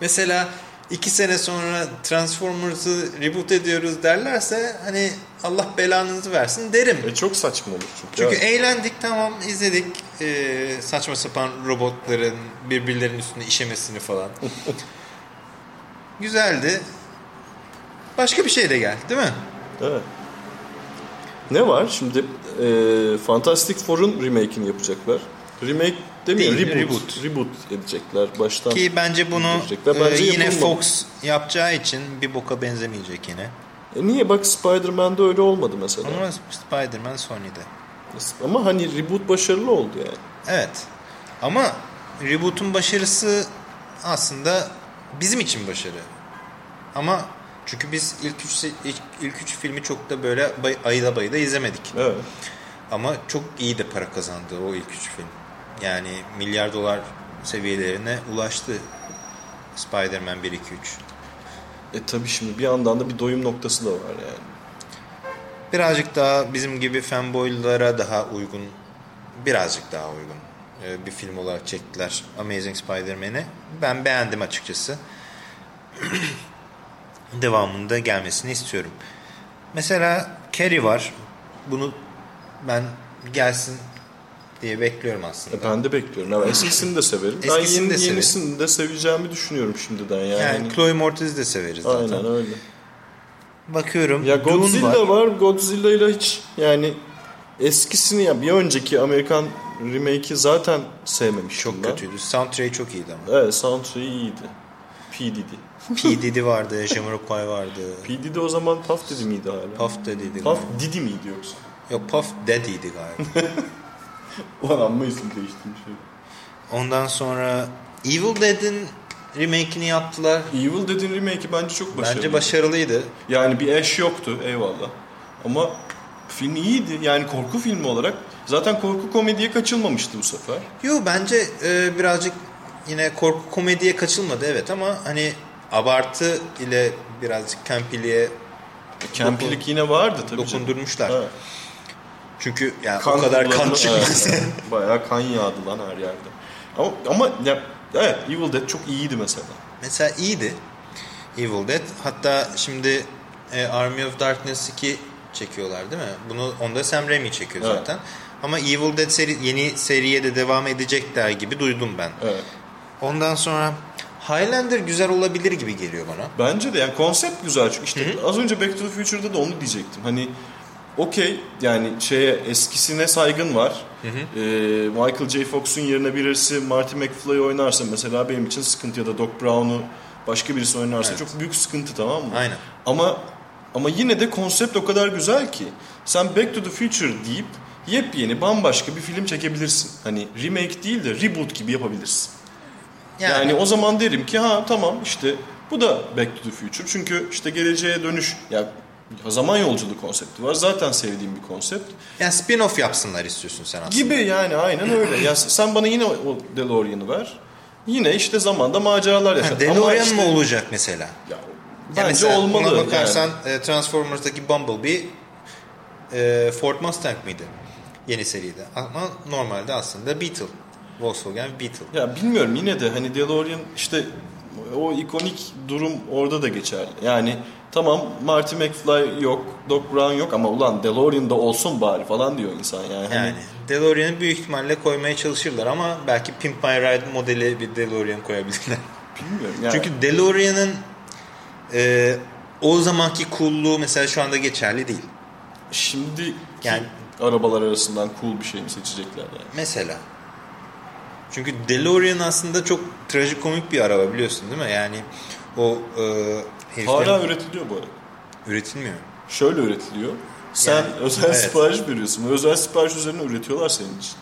Mesela iki sene sonra Transformers'ı reboot ediyoruz derlerse hani Allah belanızı versin derim. E çok saçma olur çünkü. Çünkü Ya, eğlendik tamam izledik Ee, saçma sapan robotların birbirlerinin üstüne işemesini falan. Güzeldi. Başka bir şey de gel değil mi? evet. Ne var şimdi? E, Fantastic Four'un remake'ini yapacaklar. Remake demiyor, Değil, reboot. reboot. Reboot edecekler baştan. Ki bence bunu Yapacaklar. e, Bence yine yapılmadı. Fox yapacağı için bir boka benzemeyecek yine. E niye bak Spider-Man'de öyle olmadı mesela. Ama Spider-Man Sony'de. Ama hani reboot başarılı oldu yani. Evet. Ama reboot'un başarısı aslında bizim için başarı. Ama çünkü biz ilk üç, ilk, ilk üç filmi çok da böyle bay, ayda bayda izlemedik. Evet. Ama çok iyi de para kazandı o ilk üç film. Yani milyar dolar seviyelerine ulaştı Spider-Man 1, 2, 3. E tabi şimdi bir yandan da bir doyum noktası da var yani. Birazcık daha bizim gibi fanboylara daha uygun, birazcık daha uygun e, bir film olarak çektiler Amazing Spider-Man'i. Ben beğendim açıkçası. Devamında gelmesini istiyorum. Mesela Carrie var. Bunu ben gelsin diye bekliyorum aslında. E ben de bekliyorum. Ama eskisini de severim. ben Eskisini yeni, de severim. yenisini de seveceğimi düşünüyorum şimdiden yani. Yani Chloe Mortiz'i de severiz zaten. Aynen öyle. Bakıyorum. Ya Dune Godzilla var. Godzilla ile hiç yani eskisini ya bir önceki Amerikan remake'i zaten sevmemiştim Çok ben. kötüydü. Soundtrack'i çok iyiydi ama. Evet soundtrack'i iyiydi. P. Diddy. P. Diddy vardı, Jamiroquai vardı. P. Diddy o zaman Puff Diddy miydi hala? Puff Daddy'ydi Puff galiba. Diddy miydi yoksa? Yok Puff Daddy'ydi galiba. Ulan amma isim değiştirmiş. Ondan sonra Evil Dead'in remake'ini yaptılar. Evil Dead'in remake'i bence çok başarılı. Bence başarılıydı. Yani bir eş yoktu eyvallah. Ama film iyiydi. Yani korku filmi olarak. Zaten korku komediye kaçılmamıştı bu sefer. Yo bence e, birazcık yine korku komediye kaçılmadı evet ama hani abartı ile birazcık campiliğe Kempilik yine vardı tabii. canım. dokundurmuşlar. Evet. Çünkü yani Kan o kadar kan evet, evet. Bayağı kan yağdı lan her yerde. Ama, ama ya, evet Evil Dead çok iyiydi mesela. Mesela iyiydi Evil Dead. Hatta şimdi e, Army of Darkness 2 çekiyorlar değil mi? Bunu onda Sam Raimi çekiyor Evet. zaten. Ama Evil Dead seri, yeni seriye de devam edecekler gibi duydum ben. Evet. Ondan sonra Highlander güzel olabilir gibi geliyor bana. Bence de yani konsept güzel çünkü işte az önce Back to the Future'da da onu diyecektim. Hani okey yani şeye eskisine saygın var. Ee, Michael J. Fox'un yerine birisi Marty McFly oynarsa mesela benim için sıkıntı ya da Doc Brown'u başka birisi oynarsa Evet. çok büyük sıkıntı tamam mı? Aynen. Ama ama yine de konsept o kadar güzel ki sen Back to the Future deyip yepyeni bambaşka bir film çekebilirsin. Hani remake değil de reboot gibi yapabilirsin. Yani, o zaman derim ki ha tamam işte bu da Back to the Future. Çünkü işte geleceğe dönüş ya zaman yolculuğu konsepti var. Zaten sevdiğim bir konsept. yani spin-off yapsınlar istiyorsun sen aslında. Gibi yani aynen öyle. Ya sen bana yine o DeLorean'ı ver. Yine işte zamanda maceralar yaşat. DeLorean işte- mı olacak mesela? Ya, Ya bence mesela olmalı. Ona bakarsan yani. e, Transformers'daki Bumblebee e, Ford Mustang mıydı? Yeni seride. Ama normalde aslında Beetle. Volkswagen Beetle. Ya bilmiyorum yine de hani DeLorean işte o ikonik durum orada da geçerli. Yani tamam Marty McFly yok, Doc Brown yok ama ulan DeLorean da olsun bari falan diyor insan yani. Hani Yani DeLorean'ı büyük ihtimalle koymaya çalışırlar ama belki Pimp My Ride modeli bir DeLorean koyabilirler. bilmiyorum. Yani, Çünkü DeLorean'ın e, o zamanki coolluğu mesela şu anda geçerli değil. şimdi yani arabalar arasından cool bir şey mi seçecekler yani? Mesela. Çünkü DeLorean aslında çok trajikomik bir araba biliyorsun değil mi? Yani o e, heriflerin- Hala üretiliyor bu arada. üretilmiyor. Şöyle üretiliyor. Sen Yani, özel evet. sipariş veriyorsun ve özel sipariş üzerine üretiyorlar senin için.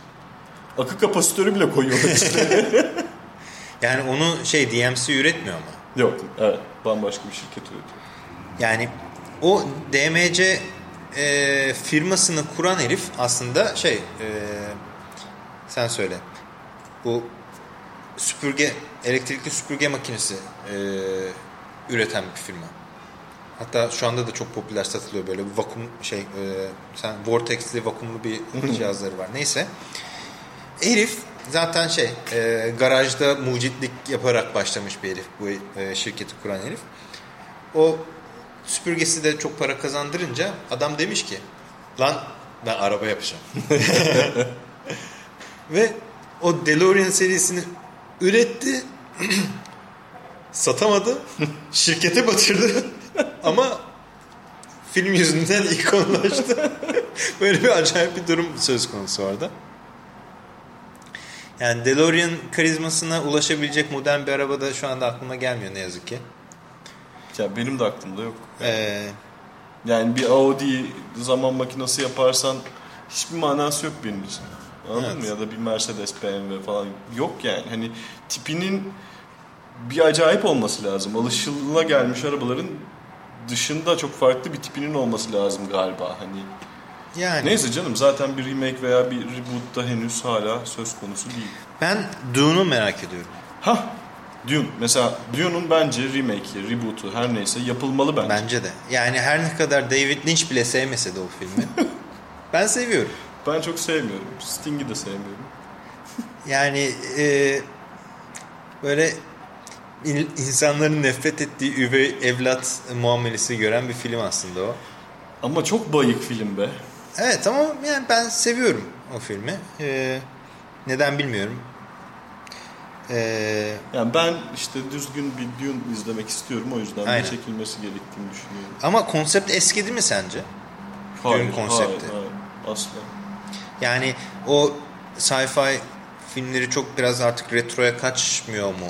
Akı kapasitörü bile koyuyorlar içine. Yani onu şey DMC üretmiyor ama. Yok evet bambaşka bir şirket üretiyor. Yani o DMC e, firmasını kuran herif aslında şey e, sen söyle bu süpürge elektrikli süpürge makinesi e, üreten bir firma. Hatta şu anda da çok popüler satılıyor böyle vakum şey e, sen vortexli vakumlu bir cihazları var. Neyse. Herif zaten şey e, garajda mucitlik yaparak başlamış bir herif bu e, şirketi kuran herif. O süpürgesi de çok para kazandırınca adam demiş ki lan ben araba yapacağım. Ve o DeLorean serisini üretti. satamadı. Şirkete batırdı. Ama film yüzünden ikonlaştı. Böyle bir acayip bir durum söz konusu orada. Yani DeLorean karizmasına ulaşabilecek modern bir araba da şu anda aklıma gelmiyor ne yazık ki. Ya benim de aklımda yok. Ee, Yani bir Audi zaman makinesi yaparsan hiçbir manası yok benim için. Anladın Evet. mı? Ya da bir Mercedes, BMW falan yok yani. Hani tipinin bir acayip olması lazım. Alışıla gelmiş arabaların dışında çok farklı bir tipinin olması lazım galiba. Hani yani neyse canım zaten bir remake veya bir reboot da henüz hala söz konusu değil. ben Dune'u merak ediyorum. Ha Dune mesela Dune'un bence remake'i, reboot'u her neyse yapılmalı bence. Bence de. Yani her ne kadar David Lynch bile sevmese de o filmi. ben seviyorum. Ben çok sevmiyorum. Sting'i de sevmiyorum. Yani e, böyle in- insanların nefret ettiği üvey evlat muamelesi gören bir film aslında o. Ama çok bayık film be. Evet ama yani ben seviyorum o filmi. E, neden bilmiyorum. E, Yani ben işte düzgün bir Dune izlemek istiyorum. O yüzden Aynen. de çekilmesi gerektiğini düşünüyorum. ama konsept eskidi mi sence? Dune konsepti. Hayır, hayır, asla. Yani o sci-fi filmleri çok biraz artık retroya kaçmıyor mu?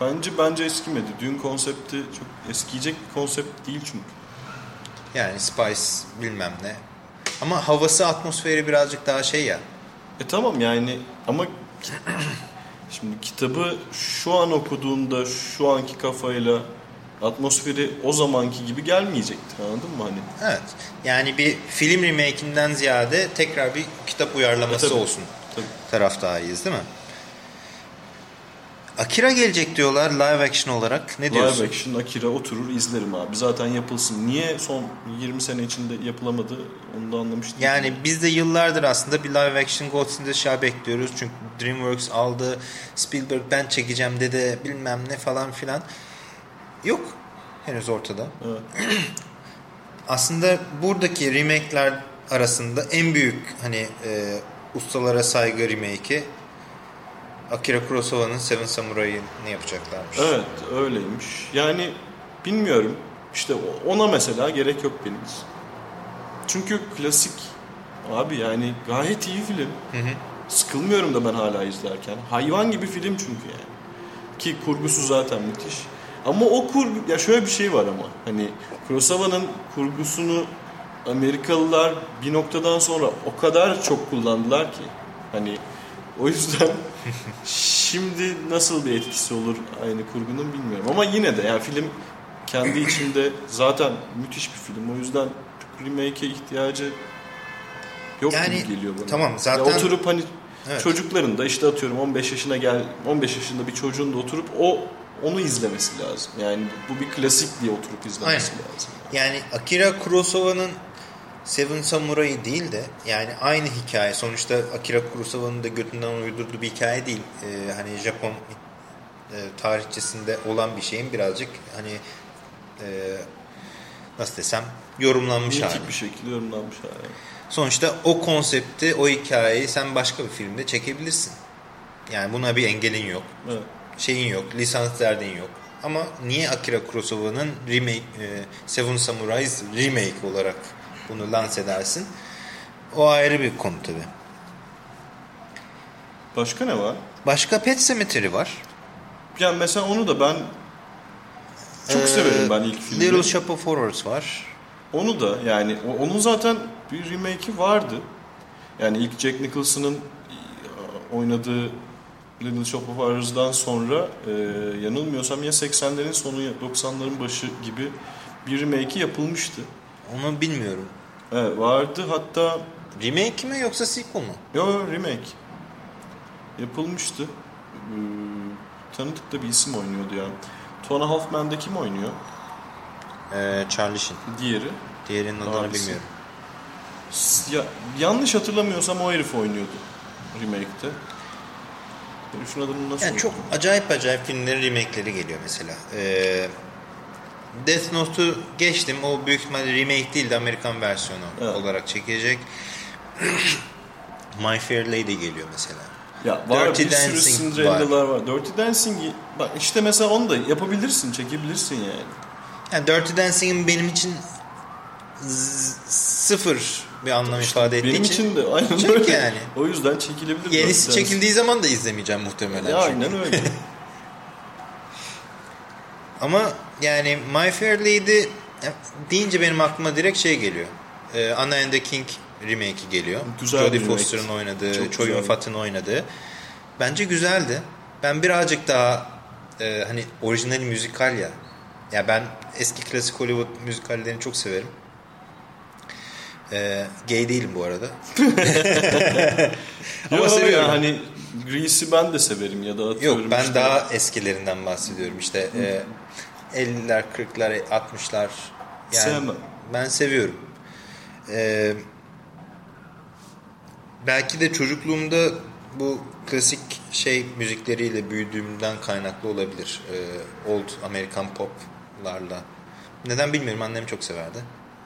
Bence bence eskimedi. Dune konsepti çok eskiyecek bir konsept değil çünkü. Yani Spice bilmem ne. Ama havası atmosferi birazcık daha şey ya. E tamam yani ama şimdi kitabı şu an okuduğunda şu anki kafayla atmosferi o zamanki gibi gelmeyecektir anladın mı hani? Evet. Yani bir film remake'inden ziyade tekrar bir kitap uyarlaması E, tabii. olsun Tabii. taraftarıyız değil mi? Akira gelecek diyorlar live action olarak. Ne diyorsun? Live action Akira oturur izlerim abi. Zaten yapılsın. Niye son 20 sene içinde yapılamadı onu da anlamış değilim. Yani biz de yıllardır aslında bir live action Ghost in the Shell bekliyoruz. Çünkü DreamWorks aldı. Spielberg ben çekeceğim dedi bilmem ne falan filan. Yok henüz ortada. Evet. Aslında buradaki remake'ler arasında en büyük hani e, ustalara saygı remake'i Akira Kurosawa'nın Seven Samurai'ni yapacaklarmış. Evet öyleymiş. Yani bilmiyorum. İşte ona mesela gerek yok benim için. Çünkü klasik abi yani gayet iyi film. Hı hı. Sıkılmıyorum da ben hala izlerken. Hayvan gibi film çünkü yani. Ki kurgusu zaten müthiş. Ama o kurgu ya şöyle bir şey var ama hani Kurosawa'nın kurgusunu Amerikalılar bir noktadan sonra o kadar çok kullandılar ki hani o yüzden şimdi nasıl bir etkisi olur aynı kurgunun bilmiyorum. Ama yine de yani film kendi içinde zaten müthiş bir film. O yüzden remake'e ihtiyacı yok Yani, gibi geliyor bana. tamam, zaten- Ya oturup hani Evet. çocukların da işte atıyorum 15 yaşına gel 15 yaşında bir çocuğun da oturup o onu izlemesi lazım. Yani bu bir klasik diye oturup izlemesi lazım. Yani Akira Kurosawa'nın Seven Samurai değil de yani aynı hikaye. Sonuçta Akira Kurosawa'nın da götünden uydurduğu bir hikaye değil. Ee, hani Japon e, tarihçesinde olan bir şeyin birazcık hani e, nasıl desem yorumlanmış hali. Bir şekilde yorumlanmış hali. Sonuçta o konsepti, o hikayeyi sen başka bir filmde çekebilirsin. Yani buna bir engelin yok. Evet. Şeyin yok, lisans derdin yok. Ama niye Akira Kurosawa'nın remake, e, Seven Samurais remake olarak bunu lanse edersin? O ayrı bir konu tabi. Başka ne var? Başka Pet Cemetery var. Yani mesela onu da ben çok Ee, severim ben ilk filmi. Little Shop of Horrors var. Onu da yani onun zaten bir remake'i vardı. Yani ilk Jack Nicholson'ın oynadığı Little Shop of Horrors'dan sonra e, yanılmıyorsam ya 80'lerin sonu ya 90'ların başı gibi bir remake'i yapılmıştı. Onu bilmiyorum. Evet, vardı hatta Remake mi yoksa sequel mu? yo remake yapılmıştı. Ee, tanıdık da bir isim oynuyordu yani. Tona Halfman'da kim oynuyor? Ee, Charlie Sheen. Diğeri. Diğerinin adını Abisi. bilmiyorum. Ya, yanlış hatırlamıyorsam o herif oynuyordu remake'te. Herifin adını nasıl Yani çok acayip acayip filmlerin remake'leri geliyor mesela. Ee, Death Note'u geçtim. O büyük ihtimalle remake değil de Amerikan versiyonu Evet. olarak çekilecek. My Fair Lady geliyor mesela. Ya var Dirty bir sürü Dancing Cinderella'lar var. Dirty Dancing'i bak işte mesela onu da yapabilirsin, çekebilirsin yani. Yani Dirty Dancing'in benim için sıfır bir anlam ifade ettiği Benim için, için de aynen Çek öyle. yani. O yüzden çekilebilir. yenisi çekildiği zaman da izlemeyeceğim muhtemelen. Ya çünkü. aynen öyle. Ama yani My Fair Lady deyince benim aklıma direkt şey geliyor. Ee, Anna and the King remake'i geliyor. Güzel Jodie. Foster'ın oynadığı, Choi. Yun-fat'ın oynadığı. Bence güzeldi. Ben birazcık daha e, hani orijinal müzikal ya. Ya ben eski klasik Hollywood müzikallerini çok severim. Ee, gay değilim bu arada. Ama Ama seviyorum. Ya, hani Grease'i ben de severim ya da atıyorum Yok ben işte- daha eskilerinden bahsediyorum işte e, 50'ler 40'lar 60'lar yani Sevmem. ben seviyorum. E, belki de çocukluğumda bu klasik şey müzikleriyle büyüdüğümden kaynaklı olabilir. E, old Amerikan poplarla. Neden bilmiyorum annem çok severdi.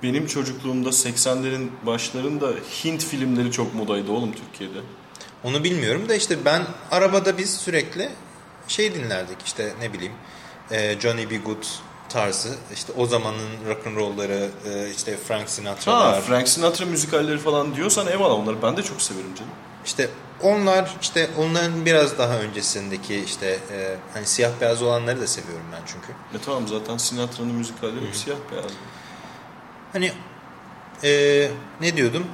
Benim çocukluğumda 80'lerin başlarında Hint filmleri çok modaydı oğlum Türkiye'de. Onu bilmiyorum da işte ben arabada biz sürekli şey dinlerdik işte ne bileyim e, Johnny B. Good tarzı işte o zamanın rock'n'roll'ları e, işte Frank Ha Sinatra'lar Frank Sinatra müzikalleri falan diyorsan eyvallah onları ben de çok severim canım. işte onlar işte onların biraz daha öncesindeki işte e, hani siyah beyaz olanları da seviyorum ben çünkü. E tamam zaten Sinatra'nın müzikalleri hep siyah beyaz. Hani e, ne diyordum?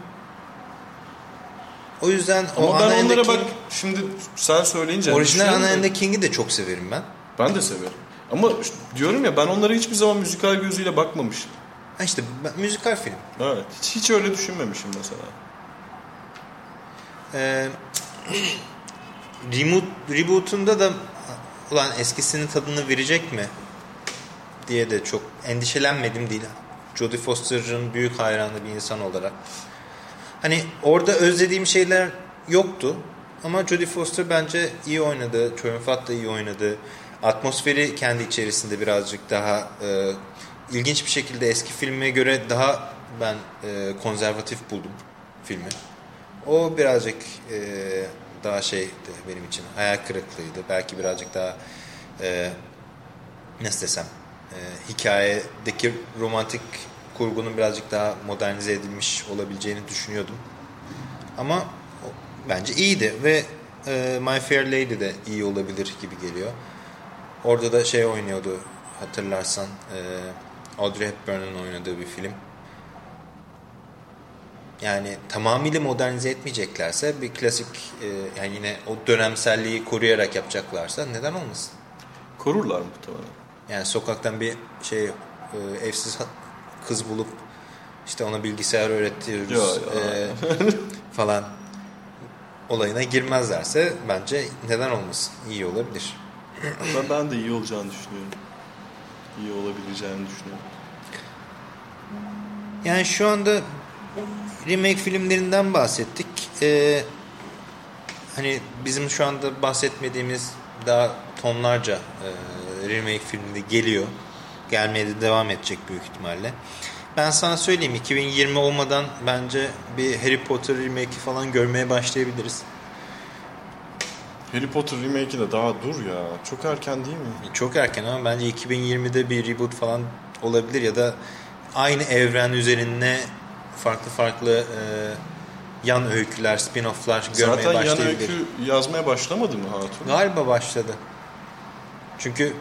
O yüzden o Ama ben and the onlara King, bak şimdi sen söyleyince orijinal düşünüyorum Anna and King'i de çok severim ben. Ben de severim. Ama diyorum ya ben onlara hiçbir zaman müzikal gözüyle bakmamıştım. Ha işte ben- müzikal film. Evet. Hiç, hiç öyle düşünmemişim mesela. Ee, reboot, reboot'unda da ulan eskisinin tadını verecek mi diye de çok endişelenmedim değil. Jodie Foster'ın büyük hayranı bir insan olarak. Hani orada özlediğim şeyler yoktu. Ama Jodie Foster bence iyi oynadı. Choi Yun-fat da iyi oynadı. Atmosferi kendi içerisinde birazcık daha e, ilginç bir şekilde eski filme göre daha ben e, konservatif buldum filmi. O birazcık e, daha şeydi benim için. Hayal kırıklığıydı. Belki birazcık daha e, nasıl desem e, hikayedeki romantik kurgunun birazcık daha modernize edilmiş olabileceğini düşünüyordum. Ama bence iyiydi ve e, My Fair Lady de iyi olabilir gibi geliyor. Orada da şey oynuyordu hatırlarsan e, Audrey Hepburn'un oynadığı bir film. Yani tamamıyla modernize etmeyeceklerse bir klasik e, yani yine o dönemselliği koruyarak yapacaklarsa neden olmasın? Korurlar muhtemelen. Yani sokaktan bir şey e, evsiz kız bulup işte ona bilgisayar öğretiyoruz Ya, ya. e, falan olayına girmezlerse bence neden olmasın? İyi olabilir. Ben, ben de iyi olacağını düşünüyorum. İyi olabileceğini düşünüyorum. Yani şu anda remake filmlerinden bahsettik. Ee, hani bizim şu anda bahsetmediğimiz daha tonlarca e, remake filmi de geliyor. Gelmeye de devam edecek büyük ihtimalle. Ben sana söyleyeyim 2020 olmadan bence bir Harry Potter remake'i falan görmeye başlayabiliriz. Harry Potter remake'i de daha dur ya. Çok erken değil mi? Çok erken ama bence 2020'de bir reboot falan olabilir ya da aynı evren üzerine farklı farklı e, yan öyküler, spin-off'lar görmeye Zaten yan başlayabilir. öykü yazmaya başlamadı mı Hatun? Galiba başladı. Çünkü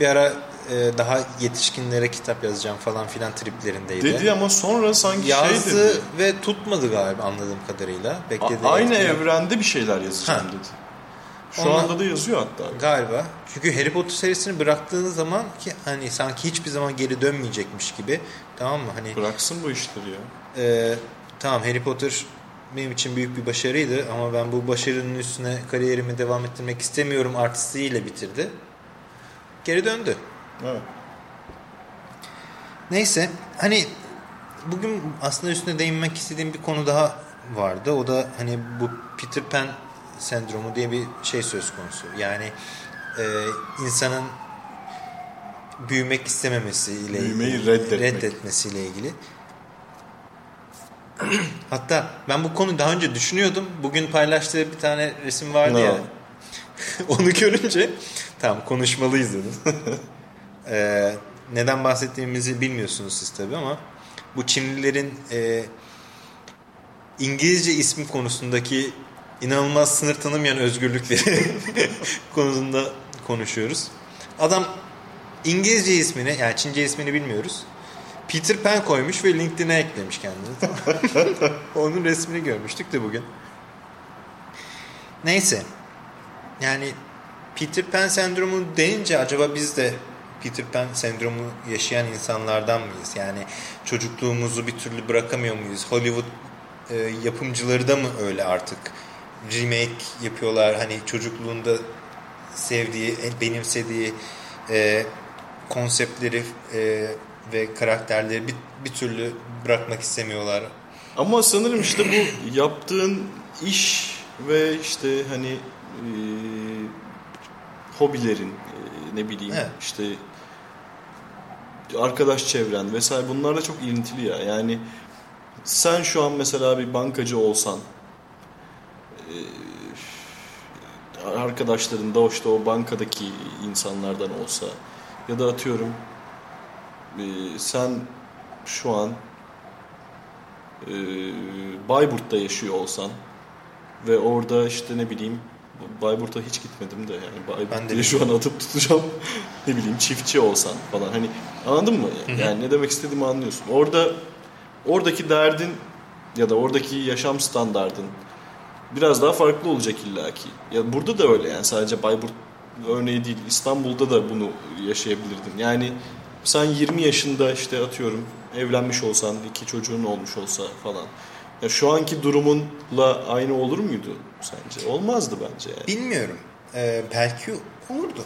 bir ara e, daha yetişkinlere kitap yazacağım falan filan triplerindeydi. Dedi ama sonra sanki Yazdı şey dedi. ve tutmadı galiba anladığım kadarıyla. A- Beklediği aynı etkiler- evrende bir şeyler yazacağım Ha. dedi. Şu Ondan- anda da yazıyor hatta. Galiba. Çünkü Harry Potter serisini bıraktığınız zaman ki hani sanki hiçbir zaman geri dönmeyecekmiş gibi. Tamam mı? Hani Bıraksın bu işleri ya. e, tamam Harry Potter benim için büyük bir başarıydı ama ben bu başarının üstüne kariyerimi devam ettirmek istemiyorum artistiyle bitirdi. Geri döndü. Evet. Neyse hani bugün aslında üstüne değinmek istediğim bir konu daha vardı. O da hani bu Peter Pan sendromu diye bir şey söz konusu. Yani e, insanın büyümek istememesi ile Büyümeyi ilgili, reddetmek. reddetmesiyle ilgili. Hatta ben bu konuyu daha önce düşünüyordum. Bugün paylaştığı bir tane resim vardı Ne ya. Onu görünce tamam konuşmalıyız dedim. Ee, neden bahsettiğimizi bilmiyorsunuz siz tabii ama bu Çinlilerin e, İngilizce ismi konusundaki inanılmaz sınır tanımayan özgürlükleri konusunda konuşuyoruz. Adam İngilizce ismini yani Çince ismini bilmiyoruz. Peter Pan koymuş ve LinkedIn'e eklemiş kendini. Onun resmini görmüştük de bugün. Neyse. Yani Peter Pan sendromu deyince acaba biz de Peter Pan sendromu yaşayan insanlardan mıyız? Yani çocukluğumuzu bir türlü bırakamıyor muyuz? Hollywood e, yapımcıları da mı öyle artık? Remake yapıyorlar. Hani çocukluğunda sevdiği, e, benimsediği e, konseptleri e, ve karakterleri bir, bir türlü bırakmak istemiyorlar. Ama sanırım işte bu yaptığın iş ve işte hani e, hobilerin e, ne bileyim Evet. işte arkadaş çevren vesaire bunlarla çok ilintili ya. Yani sen şu an mesela bir bankacı olsan e, arkadaşların da işte o bankadaki insanlardan olsa ya da atıyorum e, sen şu an e, Bayburt'ta yaşıyor olsan ve orada işte ne bileyim Bayburt'a hiç gitmedim de yani Bayburt Ben de diye şu an atıp tutacağım ne bileyim çiftçi olsan falan hani anladın mı? Yani ne demek istediğimi anlıyorsun. Orada oradaki derdin ya da oradaki yaşam standardın biraz daha farklı olacak illaki. Ya burada da öyle yani sadece Bayburt örneği değil İstanbul'da da bunu yaşayabilirdin. Yani sen 20 yaşında işte atıyorum evlenmiş olsan, iki çocuğun olmuş olsa falan. Ya şu anki durumunla aynı olur muydu sence? Olmazdı bence yani. Bilmiyorum. Ee, belki olurdu.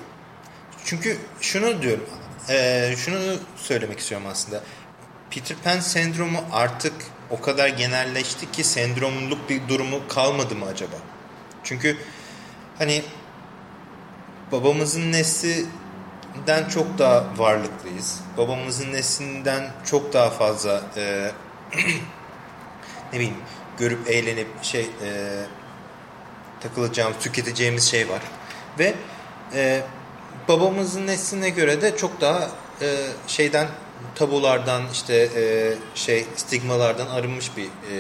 Çünkü şunu diyorum. ee, şunu söylemek istiyorum aslında. Peter Pan sendromu artık o kadar genelleşti ki sendromluk bir durumu kalmadı mı acaba? Çünkü hani babamızın neslinden çok daha varlıklıyız. Babamızın neslinden çok daha fazla ee, ne bileyim görüp eğlenip şey ee, takılacağımız, tüketeceğimiz şey var. Ve e, babamızın nesline göre de çok daha e, şeyden tabulardan işte e, şey stigmalardan arınmış bir e,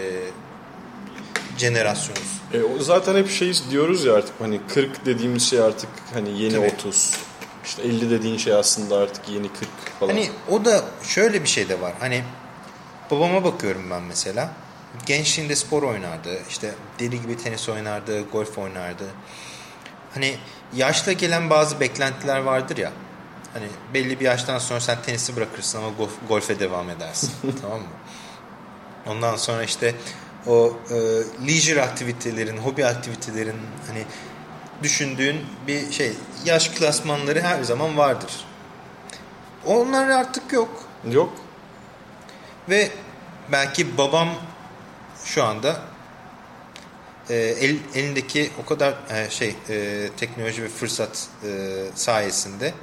jenerasyonuz. E, o zaten hep şey diyoruz ya artık hani 40 dediğimiz şey artık hani yeni Tabii. 30. İşte 50 dediğin şey aslında artık yeni 40 falan. Hani o da şöyle bir şey de var. Hani babama bakıyorum ben mesela. Gençliğinde spor oynardı. İşte deli gibi tenis oynardı, golf oynardı. Hani yaşla gelen bazı beklentiler vardır ya. Hani belli bir yaştan sonra sen tenisi bırakırsın ama golf, golfe devam edersin. tamam mı? Ondan sonra işte o e, leisure aktivitelerin, hobi aktivitelerin hani düşündüğün bir şey. Yaş klasmanları her zaman vardır. Onlar artık yok. Yok. Ve belki babam şu anda e, el, elindeki o kadar e, şey e, teknoloji ve fırsat e, sayesinde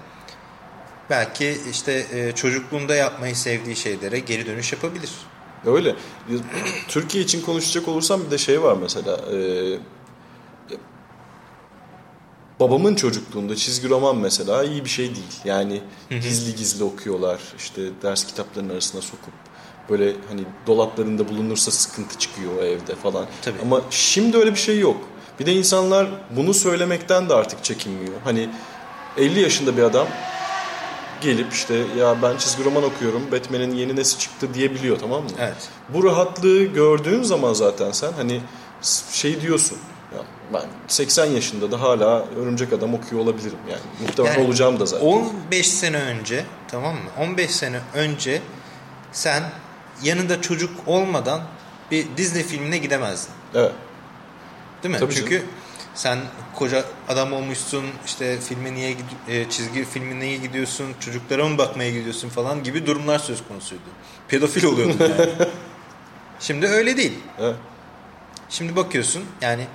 belki işte e, çocukluğunda yapmayı sevdiği şeylere geri dönüş yapabilir. Öyle. Türkiye için konuşacak olursam bir de şey var mesela. e, babamın çocukluğunda çizgi roman mesela iyi bir şey değil. Yani gizli gizli okuyorlar. İşte ders kitaplarının arasına sokup böyle hani dolaplarında bulunursa sıkıntı çıkıyor o evde falan. Tabii. Ama şimdi öyle bir şey yok. Bir de insanlar bunu söylemekten de artık çekinmiyor. Hani 50 yaşında bir adam gelip işte ya ben çizgi roman okuyorum Batman'in yeni nesi çıktı diyebiliyor tamam mı? Evet. Bu rahatlığı gördüğün zaman zaten sen hani şey diyorsun ya ben 80 yaşında da hala Örümcek Adam okuyor olabilirim yani. Muhtemelen Yani olacağım da zaten. 15 sene önce tamam mı? 15 sene önce sen yanında çocuk olmadan bir Disney filmine gidemezdin. Evet. Değil mi? Tabii Çünkü canım. sen koca adam olmuşsun işte filme niye e, çizgi filme niye gidiyorsun çocuklara mı bakmaya gidiyorsun falan gibi durumlar söz konusuydu. Pedofil oluyordun yani. Şimdi öyle değil. evet. Şimdi bakıyorsun yani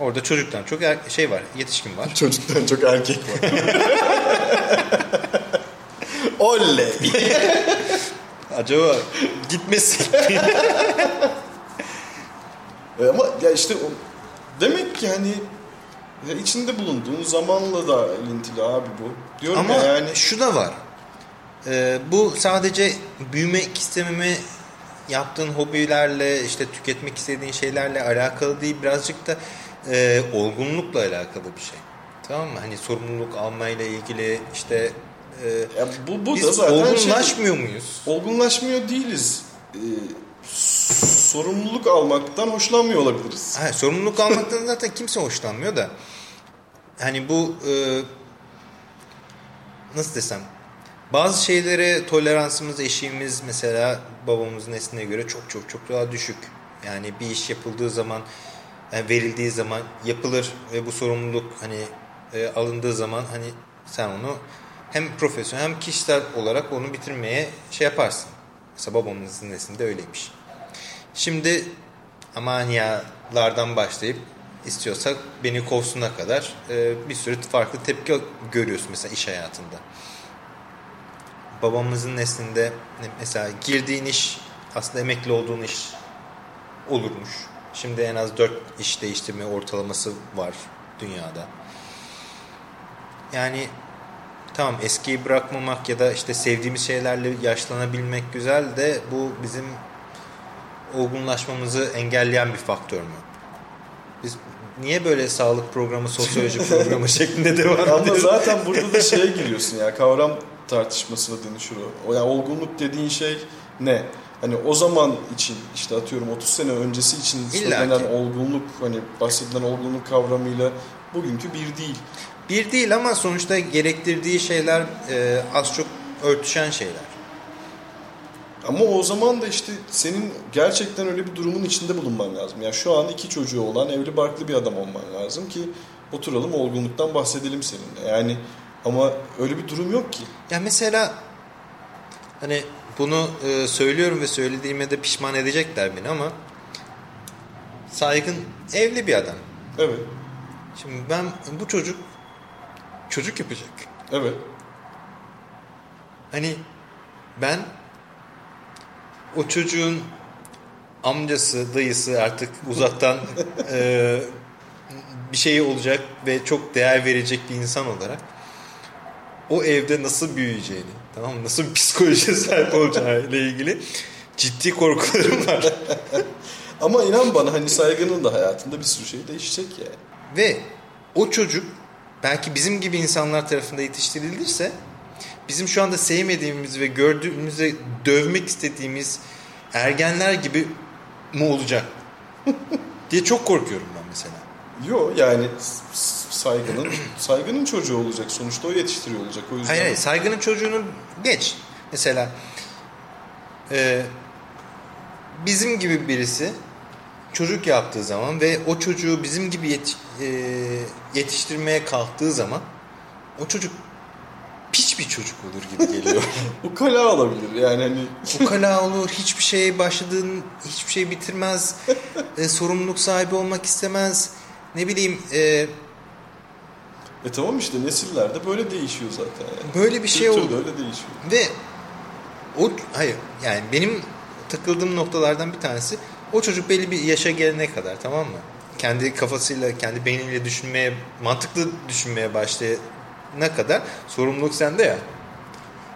orada çocuktan çok er- şey var yetişkin var. Çocuktan çok erkek var. Oley. Acaba gitmesin. E Ama ya işte o, demek ki hani ya içinde bulunduğun zamanla da ilintili abi bu. Diyorum Ama ya yani şu da var. Ee, bu sadece büyümek istememi yaptığın hobilerle işte tüketmek istediğin şeylerle alakalı değil birazcık da e, olgunlukla alakalı bir şey. Tamam mı? Hani sorumluluk almayla ilgili işte e, ya bu, bu biz da zaten şey, olgunlaşmıyor muyuz? olgunlaşmıyor değiliz. Ee, sorumluluk almaktan hoşlanmıyor olabiliriz. Ha, sorumluluk almaktan zaten kimse hoşlanmıyor da hani bu e, nasıl desem bazı şeylere toleransımız eşiğimiz mesela babamızın nesline göre çok çok çok daha düşük. Yani bir iş yapıldığı zaman yani verildiği zaman yapılır ve bu sorumluluk hani e, alındığı zaman hani sen onu hem profesyonel hem kişisel olarak onu bitirmeye şey yaparsın. Mesela babamızın neslinde öyleymiş. Şimdi amanyalardan başlayıp istiyorsak beni kovsuna kadar e, bir sürü farklı tepki görüyorsun mesela iş hayatında. Babamızın neslinde mesela girdiğin iş aslında emekli olduğun iş olurmuş. Şimdi en az 4 iş değiştirme ortalaması var dünyada. Yani tamam eskiyi bırakmamak ya da işte sevdiğimiz şeylerle yaşlanabilmek güzel de bu bizim olgunlaşmamızı engelleyen bir faktör mü? Biz niye böyle sağlık programı, sosyoloji programı şeklinde devam Ama ediyoruz? zaten burada da şeye giriyorsun ya kavram tartışmasına dönüşür o. Yani olgunluk dediğin şey ne? Hani o zaman için işte atıyorum 30 sene öncesi için İlla söylenen olgunluk hani bahsedilen olgunluk kavramıyla bugünkü bir değil. Bir değil ama sonuçta gerektirdiği şeyler e, az çok örtüşen şeyler. Ama o zaman da işte senin gerçekten öyle bir durumun içinde bulunman lazım. Yani şu an iki çocuğu olan evli barklı bir adam olman lazım ki oturalım olgunluktan bahsedelim seninle. Yani ama öyle bir durum yok ki. Ya mesela hani bunu e, söylüyorum ve söylediğime de pişman edecekler beni ama saygın evli bir adam. Evet. Şimdi ben bu çocuk çocuk yapacak. Evet. Hani ben o çocuğun amcası, dayısı artık uzaktan e, bir şey olacak ve çok değer verecek bir insan olarak o evde nasıl büyüyeceğini, tamam mı? Nasıl bir psikolojiye sahip olacağıyla ilgili ciddi korkularım var. Ama inan bana hani saygının da hayatında bir sürü şey değişecek yani. Ve o çocuk belki bizim gibi insanlar tarafından yetiştirilirse bizim şu anda sevmediğimiz ve gördüğümüzde dövmek istediğimiz ergenler gibi mi olacak diye çok korkuyorum ben mesela. Yo yani saygının saygının çocuğu olacak sonuçta o yetiştiriyor olacak o yüzden. Hayır hayır saygının çocuğunu geç. Mesela e, bizim gibi birisi çocuk yaptığı zaman ve o çocuğu bizim gibi yetiş- e, yetiştirmeye kalktığı zaman o çocuk piç bir çocuk olur gibi geliyor. Bu kala alabilir yani hani Ukala olur, hiçbir şeye başladığın, hiçbir şey bitirmez, e, sorumluluk sahibi olmak istemez. Ne bileyim, e, e tamam işte nesillerde böyle değişiyor zaten yani. böyle bir şey oldu. öyle değişiyor. Ve o hayır yani benim takıldığım noktalardan bir tanesi o çocuk belli bir yaşa gelene kadar tamam mı? Kendi kafasıyla, kendi beyniyle düşünmeye, mantıklı düşünmeye başlayana kadar sorumluluk sende ya.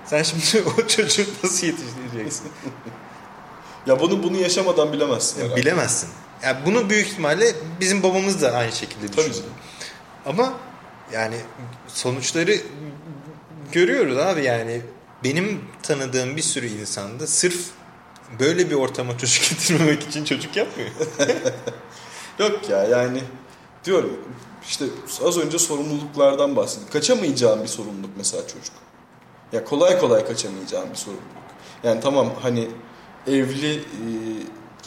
Sen şimdi o çocuğu nasıl yetiştireceksin? Ya bunu bunu yaşamadan bilemezsin herhalde. Bilemezsin. Yani bunu büyük ihtimalle bizim babamız da aynı şekilde Tabii düşünüyor. canım. Ama yani sonuçları görüyoruz abi yani. Benim tanıdığım bir sürü insanda sırf böyle bir ortama çocuk getirmemek için çocuk yapmıyor. Yok ya yani diyorum işte az önce sorumluluklardan bahsettim. Kaçamayacağım bir sorumluluk mesela çocuk. Ya kolay kolay kaçamayacağım bir sorumluluk. Yani tamam hani evli e,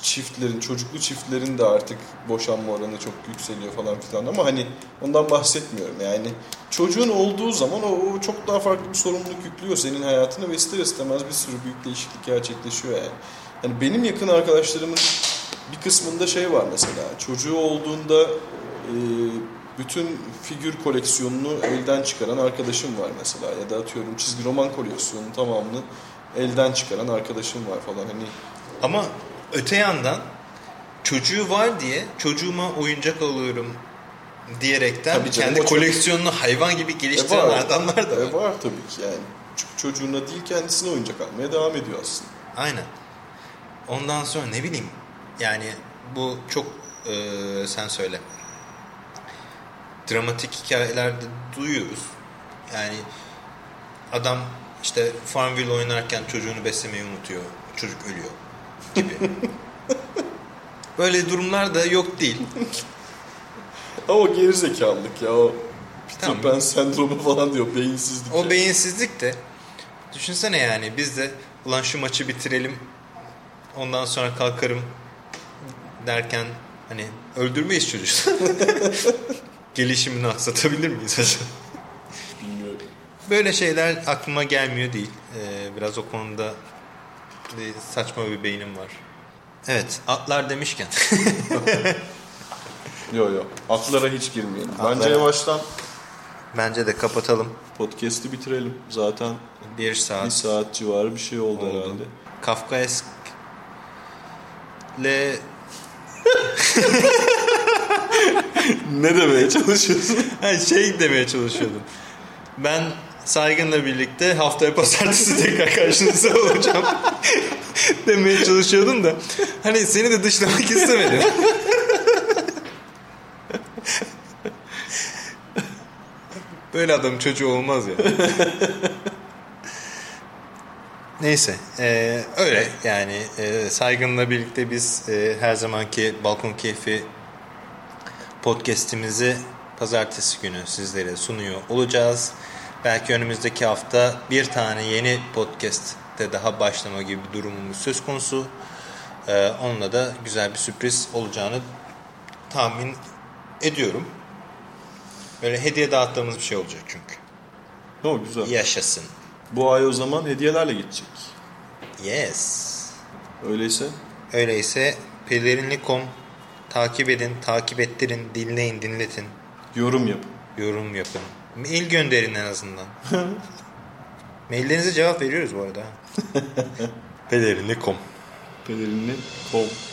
çiftlerin, çocuklu çiftlerin de artık boşanma oranı çok yükseliyor falan filan ama hani ondan bahsetmiyorum. Yani çocuğun olduğu zaman o, o çok daha farklı bir sorumluluk yüklüyor senin hayatına ve ister istemez bir sürü büyük değişiklik gerçekleşiyor yani. Yani benim yakın arkadaşlarımın bir kısmında şey var mesela çocuğu olduğunda e, bütün figür koleksiyonunu elden çıkaran arkadaşım var mesela ya da atıyorum çizgi roman koleksiyonunun tamamını elden çıkaran arkadaşım var falan hani Ama öte yandan çocuğu var diye çocuğuma oyuncak alıyorum diyerekten Tabii canım, kendi o çok- koleksiyonunu hayvan gibi geliştiren E var. adamlar da var. E var tabii ki yani. Çünkü çocuğuna değil kendisine oyuncak almaya devam ediyor aslında. Aynen. Ondan sonra ne bileyim yani bu çok e, sen söyle dramatik hikayelerde duyuyoruz. Yani adam işte Farmville oynarken çocuğunu beslemeyi unutuyor. Çocuk ölüyor gibi. Böyle durumlar da yok değil. Ama o gerizekalılık ya o Peter Tamam. Pan sendromu falan diyor beyinsizlik. O ya. beyinsizlik de düşünsene yani biz de ulan şu maçı bitirelim ondan sonra kalkarım derken hani öldürmeyiz çocuğu. Gelişimini aksatabilir miyiz acaba? Bilmiyorum. Böyle şeyler aklıma gelmiyor değil. Ee, biraz o konuda saçma bir beynim var. Evet atlar demişken. Yok yok. Atlara hiç girmeyelim. Bence Atlara- yavaştan Bence de kapatalım. podcast'i bitirelim. Zaten Bir saat. bir saat civarı bir şey oldu, Oldu. herhalde. Kafkaesk le Ne demeye çalışıyorsun? Ha, şey demeye çalışıyordum. Ben Saygın'la birlikte haftaya pazartesi tekrar karşınızda olacağım demeye çalışıyordum da hani seni de dışlamak istemedim. Böyle adam çocuğu olmaz ya. Neyse e, öyle yani e, Saygın'la birlikte biz e, her zamanki Balkon Keyfi podcast'imizi pazartesi günü sizlere sunuyor olacağız. Belki önümüzdeki hafta bir tane yeni podcast'te daha başlama gibi bir durumumuz söz konusu. Ee, onunla da güzel bir sürpriz olacağını tahmin ediyorum. Böyle hediye dağıttığımız bir şey olacak çünkü. O güzel. Yaşasın. Bu ay o zaman hediyelerle geçecek. Yes. Öyleyse Öyleyse pelerinli.com takip edin, takip ettirin, dinleyin, dinletin. yorum yapın. Yorum yapın. Mail gönderin en azından. Maillerinize cevap veriyoruz bu arada. Pelerinli.com Pelerinli.com